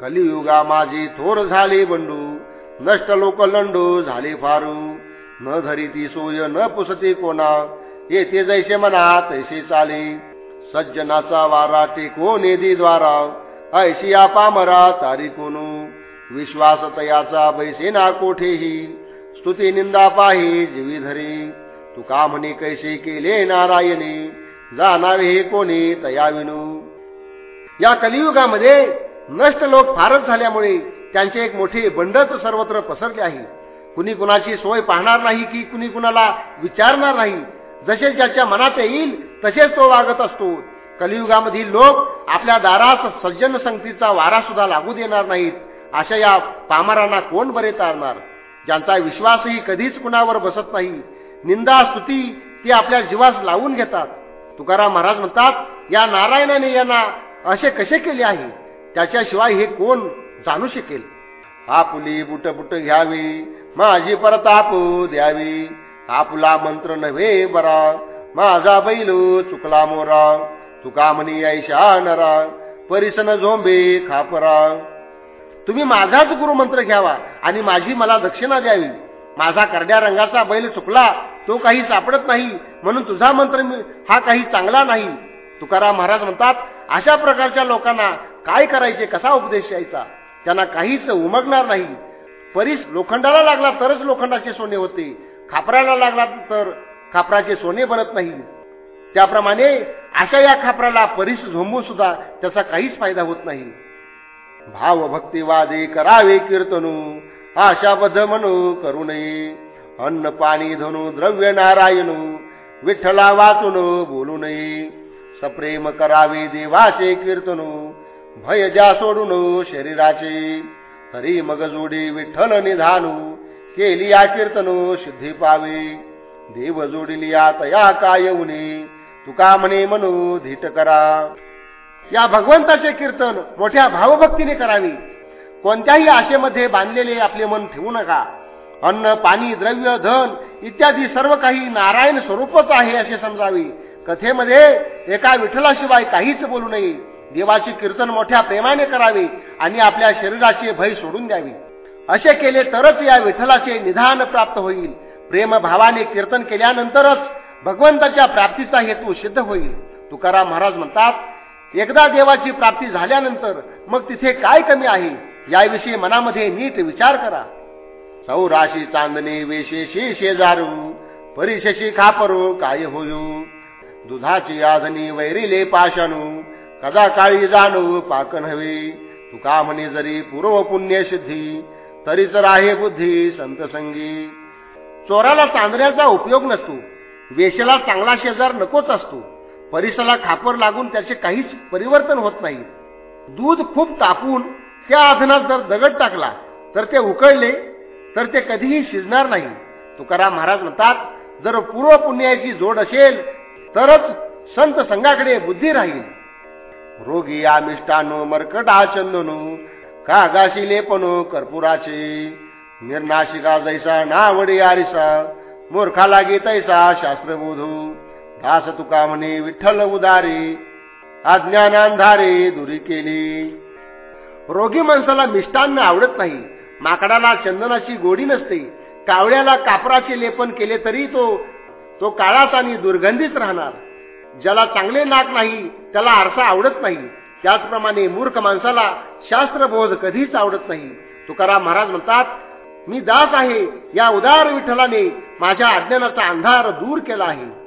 Speaker 1: कलियुगा माझे थोर झाले बंडू नष्ट लोक लंडू झाले फारू. न धरी ती सोय न पुसते कोणा. येते जैसे मना तैसे चाले. सज्जनाचा वारा टेको नेदी द्वारा. ऐशी आपामरा तारी कोणू. विश्वास तयाचा बैसे ना कोठेही. स्तुती निंदा पाही जीवीधरी तुका म्हणे कैसे केले नारायणी? जाणावे हे कोणी तया विनू या कलियुगामध्ये नष्ट लोक फारच झाल्यामुळे त्यांचे एक मोठे बंडच सर्वत्र पसरले आहे. कुणी कुणाची सोय पाहणार नाही की कुणी कुणाला विचारणार नाही? जसे ज्याच्या मनात येईल तसेच तो वागत असतो. कलियुगामधील लोक आपल्या दारात सज्जन संगतीचा वारा सुद्धा लागू देणार नाहीत. अशा या पामरांना कोण बरे तारणार? ज्यांचा विश्वासही कधीच कुणावर बसत नाही. निंदा स्तुती ती आपल्या जीवास लावून घेतात. तुकाराम महाराज म्हणतात या नारायणाने यांना असे कसे केले आहे? त्याच्याशिवाय हे कोण जाणू शकेल? आपुली बुट बुट घ्यावी माझी परताप द्यावी. आपला मंत्र नव्हे बरा. माझा बैल चुकला मोरा. तुका म्हणी ऐशा नरा. परिसन झोंबे खापरा. तुम्ही माझाच गुरुमंत्र घ्यावा आणि माझी मला दक्षिणा द्यावी. माझा करड्या रंगाचा बैल चुकला तो काही सापडत नाही. म्हणून तुझा मंत्र हा काही चांगला नाही. तुकाराम महाराज म्हणतात अशा प्रकारच्या लोकांना काय करायचे? कसा उपदेश द्यायचा? त्यांना काहीच उमगणार नाही. परीस लोखंडाला लागला तरच लोखंडाचे सोने होते. खापराला लागला तर खापराचे सोने बनत नाही. त्याप्रमाणे अशा या खापराला परिस झोंबून सुद्धा त्याचा काहीच फायदा होत नाही. भाव भक्तिवादी करावे कीर्तनू आशाबद्ध म्हणू करू नये. अन्न पाणी धनु द्रव्य नारायणू विठ्ठला वाचून बोलू नये. सप्रेम करावे देवाचे कीर्तनू भय ज्या सोडून शरीराचे तरी मग जोडी विठ्ठल निधानू. केली या कीर्तनो सिद्धी पावे. देव जोडिली या तया काय उनी तुका म्हणे म्हणू धीट करा. या भगवंताचे कीर्तन मोठ्या भावभक्तीने करावे. कोणत्याही आशेमध्ये बांधलेले आपले मन ठेवू नका. अन्न पाणी द्रव्य धन इत्यादी सर्व काही नारायण स्वरूपच आहे असे समजावे. कथेमध्ये एका विठ्ठलाशिवाय काहीच बोलू नये. देवाचे कीर्तन मोठ्या प्रेमाने करावे आणि आपल्या शरीराचे भय सोडून द्यावी. असे केले तरच या विठ्ठलाचे निधान प्राप्त होईल. प्रेमभावाने कीर्तन केल्यानंतरच भगवंताच्या प्राप्तीचा हेतू सिद्ध होईल. तुकाराम महाराज म्हणतात एकदा देवाची प्राप्ती झाल्यानंतर मग तिथे काय कमी आहे? याविषयी मनामध्ये नीट विचार करा. सौराशी चांदणे वेशेशी शेजारू परिशशी खापरू काय होयू? दुधाची आधनी वैरिले पाषाणू कदा काळी जाणू पाकन नव्हे तुका म्हणे जरी पूर्व पुण्य सिद्धी तरीच राहे बुद्धी संतसंगी चोराला चांदण्याचा उपयोग नसतो. वेशेला चांगला शेजार नकोच असतो. परिसराला खापर लागून त्याचे काहीच परिवर्तन होत नाही. दूध खूप तापून त्या आधनात जर दगड टाकला तर ते उकळले तर ते कधीही शिजणार नाही. तुकाराम महाराज म्हणतात जर पूर्व पुण्याची जोड असेल तरच संत संघाकडे बुद्धी राहील. रोगी या मिष्टानो मरकटा कागाशी लेपनो कर्पुराचे? निर्नाशिका जैसा नावडी आरिसा मूर्खा लागी तैसा शास्त्रबोधू. दास तुका म्हणे विठ्ठल उदारी अज्ञानांधारे दुरी केली. रोगी माणसाला मिष्टान्न आवडत नाही. माकडाला चंदनाची गोडी नसते. कावळ्याला कापराचे लेपन केले तरी तो तो काळाच आणि दुर्गंधीच राहणार. ज्याला चांगले नाक नाही त्याला आरसा आवडत नाही. त्याचप्रमाणे मूर्ख माणसाला शास्त्रबोध कधीच आवडत नाही. तुकाराम महाराज म्हणतात मी दास आहे या उदार विठ्ठलाने माझ्या अज्ञानाचा अंधार दूर केला आहे.